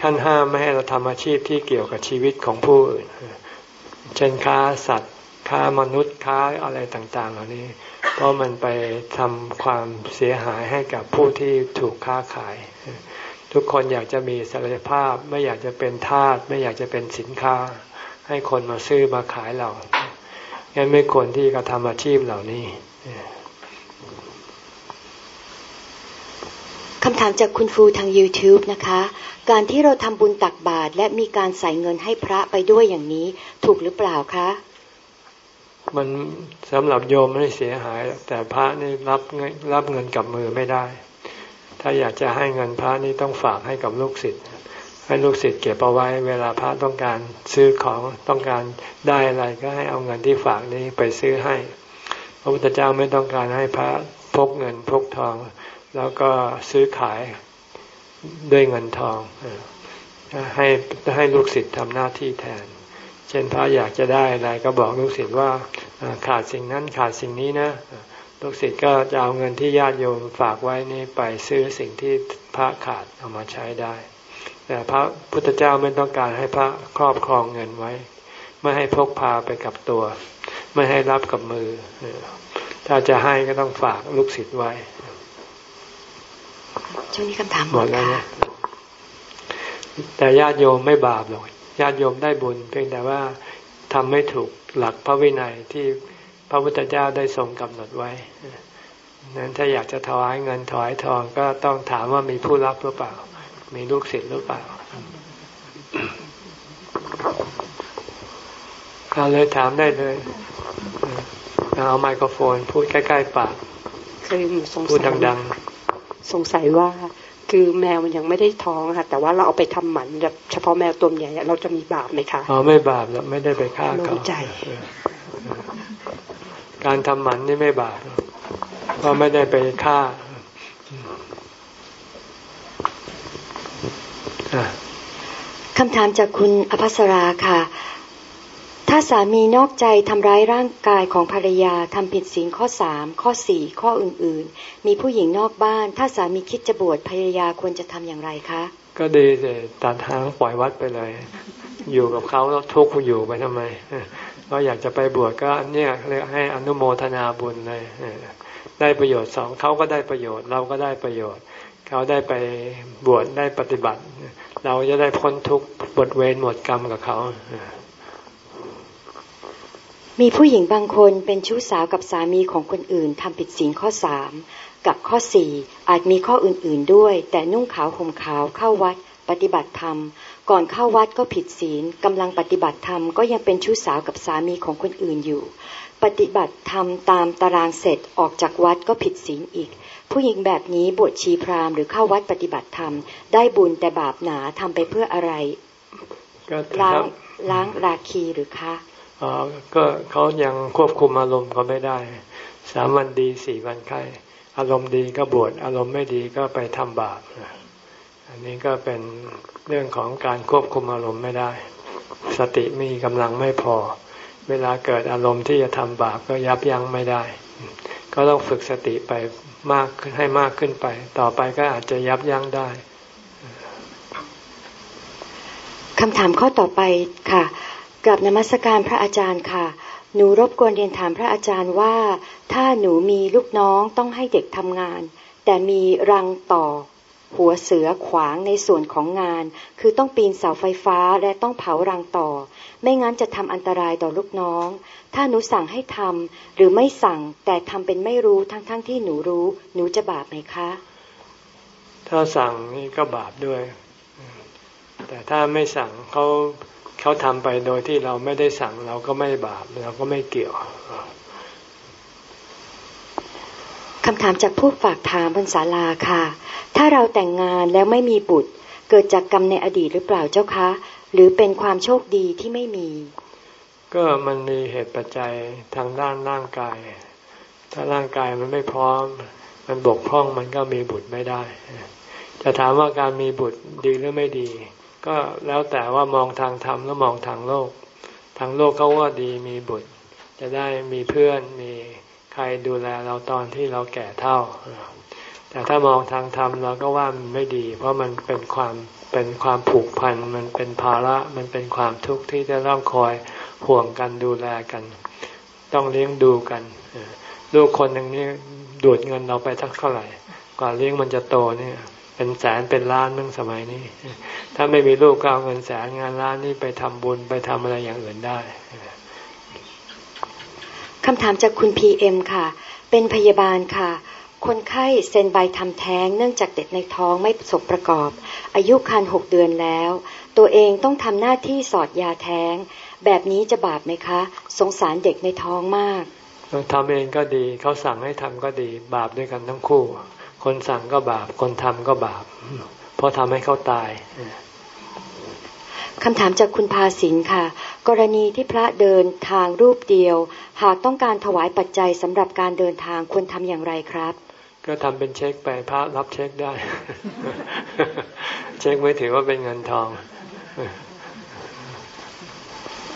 [SPEAKER 1] ท่านห้ามไม่ให้เราทำอาชีพที่เกี่ยวกับชีวิตของผู้อื่น เช่นค้าสัตว์ ค้ามนุษย์ค้าอะไรต่าง ๆ เหล่านี้ เพราะมันไปทำความเสียหายให้กับผู้ที่ถูกค้าขาย ทุกคนอยากจะมีศักยภาพไม่อยากจะเป็นทาสไม่อยากจะเป็นสินค้า ให้คนมาซื้อมาขายเรางั้นไม่ควรที่จะทำอาชีพเหล่านี้
[SPEAKER 4] คำถามจากคุณฟูทาง YouTube นะคะ การที่เราทำบุญตักบาตรและมีการใส่เงินให้พระไปด้วยอย่างนี้ถูกหรือเปล่าคะ
[SPEAKER 1] มันสำหรับโยมไม่เสียหาย แต่พระนี่รับรับเงินกับมือไม่ได้ ถ้าอยากจะให้เงินพระนี่ต้องฝากให้กับลูกศิษย์ให้ลูกศิษย์เก็บเอาไว้ เวลาพระต้องการซื้อของต้องการได้อะไรก็ให้เอาเงินที่ฝากนี้ไปซื้อให้ พระพุทธเจ้าไม่ต้องการให้พระพกเงินพกทอง แล้วก็ซื้อขายด้วยเงินทองให้ให้ลูกศิษย์ทำหน้าที่แทน เช่นพระอยากจะได้อะไรก็บอกลูกศิษย์ว่าขาดสิ่งนั้นขาดสิ่งนี้นะลูกศิษย์ก็จะเอาเงินที่ญาติโยมฝากไว้นี่ไปซื้อสิ่งที่พระขาดเอามาใช้ได้ แต่พระพุทธเจ้าไม่ต้องการให้พระครอบครองเงินไว้ ไม่ให้พกพาไปกับตัว ไม่ให้รับกับมือ ถ้าจะให้ก็ต้องฝากลูกศิษย์ไว้
[SPEAKER 4] ช่วงนี้คำถาม
[SPEAKER 1] หมดแล้วนะแต่ญาติโยมไม่บาปหรอก ญาติโยมได้บุญ เพียงแต่ว่าทำไม่ถูกหลักพระวินัยที่พระพุทธเจ้าได้ทรงกำหนดไว้นั้นถ้าอยากจะถวายเงินถวายทองก็ต้องถามว่ามีผู้รับหรือเปล่า มีลูกศิษย์หรือเปล่าเอาเลยถามได้เลยเอาไมโครโฟน พูดใกล้ ๆ ปากพูดดัง ๆ
[SPEAKER 5] สงสัยว่า คือแมวมันยังไม่ได้ท้องค่ะ แต่ว่าเราเอาไปทำหมันแบบเฉพาะแมวตัวใหญ่เราจะมีบาปไหมคะ
[SPEAKER 1] อ๋อไม่บาปแล้วไม่ได้ไปฆ่าเขา
[SPEAKER 5] ใจ
[SPEAKER 1] การทำหมันนี่ไม่บาปเพราะไม่ได้ไปฆ่า
[SPEAKER 4] คำถามจากคุณอภัสราค่ะ ถ้าสามีนอกใจทำร้ายร่างกายของภรรยาทำผิดศีลข้อสามข้อสี่ข้ออื่นๆ มีผู้หญิงนอกบ้าน ถ้าสามีคิดจะบวชภรรยาควรจะทำอย่างไรคะ
[SPEAKER 1] ก็ดีเลยตัดทางปล่อยวัดไปเลย อยู่กับเขาแล้วทุกข์อยู่ไปทำไมก็อยากจะไปบวชก็เนี่ยเรียกให้อนุโมทนาบุญเลยได้ประโยชน์สองเขาก็ได้ประโยชน์ เราก็ได้ประโยชน์ เขาได้ไปบวชได้ปฏิบัติ เราจะได้พ้นทุกข์บทเวรหมดกรรมกับเขา
[SPEAKER 4] มีผู้หญิงบางคนเป็นชู้สาวกับสามีของคนอื่นทำผิดศีลข้อสามกับข้อสี่อาจมีข้ออื่นๆด้วย แต่นุ่งขาวห่มขาวเข้าวัด ปฏิบัติธรรม ก่อนเข้าวัดก็ผิดศีลกำลังปฏิบัติธรรมก็ยังเป็นชู้สาวกับสามีของคนอื่นอยู่ ปฏิบัติธรรมตามตารางเสร็จออกจากวัดก็ผิดศีลอีก ผู้หญิงแบบนี้บวชชีพราหมณ์หรือเข้าวัดปฏิบัติธรรม ได้บุญแต่บาปหนาทำไปเพื่ออะไร
[SPEAKER 1] ก็
[SPEAKER 4] ล้าง
[SPEAKER 1] ถ้า
[SPEAKER 4] ล้างราคีหรือคะ
[SPEAKER 1] อ๋อ ก็เขายังควบคุมอารมณ์เขาไม่ได้ สามวันดีสี่วันไข้อารมณ์ดีก็บวชอารมณ์ไม่ดีก็ไปทำบาปอันนี้ก็เป็นเรื่องของการควบคุมอารมณ์ไม่ได้ สติมีกำลังไม่พอ เวลาเกิดอารมณ์ที่จะทำบาปก็ยับยั้งไม่ได้ ก็ต้องฝึกสติไปมากขึ้นให้มากขึ้นไป ต่อไปก็อาจจะยับยั้งได้
[SPEAKER 4] คำถามข้อต่อไปค่ะ กลับนมัสการพระอาจารย์ค่ะ หนูรบกวนเรียนถามพระอาจารย์ว่า ถ้าหนูมีลูกน้องต้องให้เด็กทำงาน แต่มีรังต่อ หัวเสือขวางในส่วนของงาน คือต้องปีนเสาไฟฟ้าและต้องเผารังต่อ ไม่งั้นจะทำอันตรายต่อลูกน้อง ถ้าหนูสั่งให้ทำหรือไม่สั่งแต่ทำเป็นไม่รู้ทั้งๆทที่หนูรู้ หนูจะบาปไหมคะ
[SPEAKER 1] ถ้าสั่งนี่ก็บาปด้วย แต่ถ้าไม่สั่งเขา เขาทำไปโดยที่เราไม่ได้สั่งเราก็ไม่บาปเราก็ไม่เกี่ยว
[SPEAKER 4] คำถามจากผู้ฝากถามบนศาลาค่ะ ถ้าเราแต่งงานแล้วไม่มีบุตร เกิดจากกรรมในอดีตหรือเปล่าเจ้าคะ หรือเป็นความโชคดีที่ไม่มี
[SPEAKER 1] ก็มันมีเหตุปัจจัยทางด้านร่างกาย ถ้าร่างกายมันไม่พร้อม มันบกพร่องมันก็มีบุตรไม่ได้ จะถามว่าการมีบุตรดีหรือไม่ดี ก็แล้วแต่ว่ามองทางธรรมแล้วมองทางโลก ทางโลกเขาว่าดีมีบุตร จะได้มีเพื่อนมีใครดูแลเราตอนที่เราแก่เท่า แต่ถ้ามองทางธรรมเราก็ว่ามันไม่ดี เพราะมันเป็นความเป็นความผูกพันมันเป็นภาระมันเป็นความทุกข์ที่จะต้องคอยห่วงกันดูแลกัน ต้องเลี้ยงดูกันลูกคนหนึ่งนี่ดูดเงินเราไปทักเท่าไหร่ กว่าเลี้ยงมันจะโตเนี่ย เป็นแสนเป็นล้านเมื่อสมัยนี้ ถ้าไม่มีลูกก็เอาเงินแสนงานล้านนี่ไปทำบุญไปทำอะไรอย่างอื่นได้
[SPEAKER 4] คำถามจากคุณพีเอ็มค่ะ เป็นพยาบาลค่ะ คนไข้เซ็นใบทำแท้ง เนื่องจากเด็กในท้องไม่สมประกอบ อายุครรภ์หกเดือนแล้ว ตัวเองต้องทำหน้าที่สอดยาแท้ง แบบนี้จะบาปไหมคะ สงสารเด็กในท้องมาก
[SPEAKER 1] ทำเองก็ดีเขาสั่งให้ทำก็ดี บาปด้วยกันทั้งคู่ คนสั่งก็บาป คนทำก็บาป เพราะทำให้เขาตาย
[SPEAKER 4] คำถามจากคุณพาสินค่ะ กรณีที่พระเดินทางรูปเดียว หากต้องการถวายปัจจัยสำหรับการเดินทางควรทำอย่างไรครับ
[SPEAKER 1] ก็ทำเป็นเช็คไปพระรับเช็คได้ เช็คไม่ถือว่าเป็นเงินทอง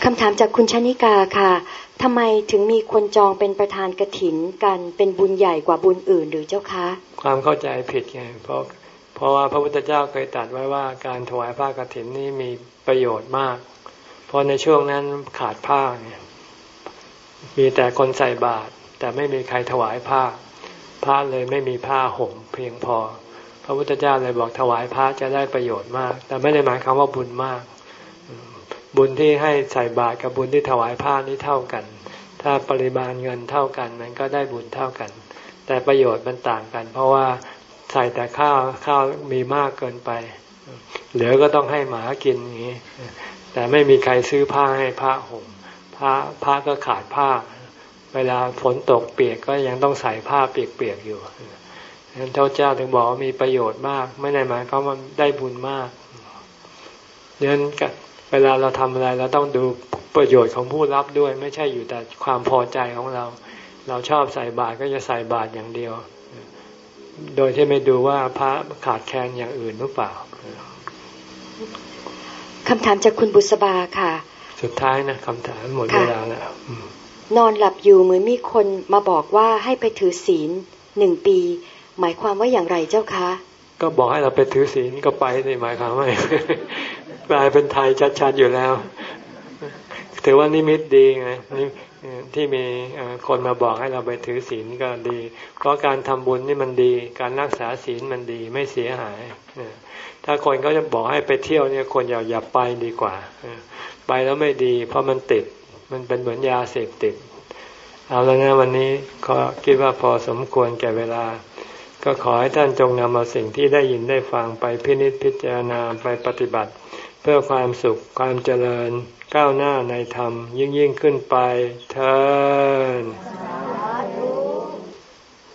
[SPEAKER 4] คำถามจากคุณชนิกาค่ะทำไมถึงมีคนจองเป็นประธานกระถินกันเป็นบุญใหญ่กว่าบุญอื่นหรือเจ้าคะ
[SPEAKER 1] ความเข้าใจผิดไงเพราะเพราะว่าพระพุทธเจ้าเคยตรัสไว้ว่าการถวายผ้ากฐินนี้มี ประโยชน์มาก เพราะในช่วงนั้นขาดผ้าไงมีแต่คนใส่บาตรแต่ไม่มีใครถวายผ้าผ้าเลยไม่มีผ้าห่มเพียงพอ พระพุทธเจ้าเลยบอกถวายผ้าจะได้ประโยชน์มาก แต่ไม่ได้หมายความว่าบุญมาก บุญที่ให้ใส่บาตรกับบุญที่ถวายผ้านี้เท่ากัน ถ้าปริมาณเงินเท่ากันมันก็ได้บุญเท่ากัน แต่ประโยชน์มันต่างกัน เพราะว่าใส่แต่ข้าวข้าวมีมากเกินไป เหลือก็ต้องให้หมากินอย่างนี้ แต่ไม่มีใครซื้อผ้าให้พระห่มผ้าผ้าก็ขาดผ้า เวลาฝนตกเปียกก็ยังต้องใส่ผ้าเปียกๆอยู่ฉะนั้นเจ้าเจ้าถึงบอกว่ามีประโยชน์มาก ไม่ได้หมายความว่าได้บุญมากดังนั้นเวลาเราทำอะไรเราต้องดูประโยชน์ของผู้รับด้วย ไม่ใช่อยู่แต่ความพอใจของเรา เราชอบใส่บาตรก็จะใส่บาตรอย่างเดียว โดยที่ไม่ดูว่าพระขาดแคลนอย่างอื่นหรือเปล่า
[SPEAKER 4] คำถามจากคุณบุษบาค่ะ
[SPEAKER 1] สุดท้ายนะคำถามหมดเวลาแล้วอืม
[SPEAKER 4] นอนหลับอยู่เหมือนมีคนมาบอกว่าให้ไปถือศีลหนึ่งปี หมายความว่าอย่างไรเจ้าคะ
[SPEAKER 1] ก็บอกให้เราไปถือศีลก็ไปสิหมายความว่า กลายเป็นไทยชัดๆอยู่แล้ว ถือว่านิมิตดีไงนี่ที่มีเอ่อคนมาบอกให้เราไปถือศีลก็ดี เพราะการทำบุญนี่มันดี การรักษาศีลมันดีไม่เสียหายเออ ถ้าคนเขาจะบอกให้ไปเที่ยวเนี่ยคนอย่าอย่าไปดีกว่า ไปแล้วไม่ดี เพราะมันติด มันเป็นเหมือนยาเสพติด เอาแล้วนะวันนี้ก็คิดว่าพอสมควรแก่เวลา ก็ขอให้ท่านจงนำเอาสิ่งที่ได้ยินได้ฟังไปพินิจพิจารณาไปปฏิบัติ เพื่อความสุขความเจริญก้าวหน้าในธรรมยิ่งยิ่งขึ้นไปเธอ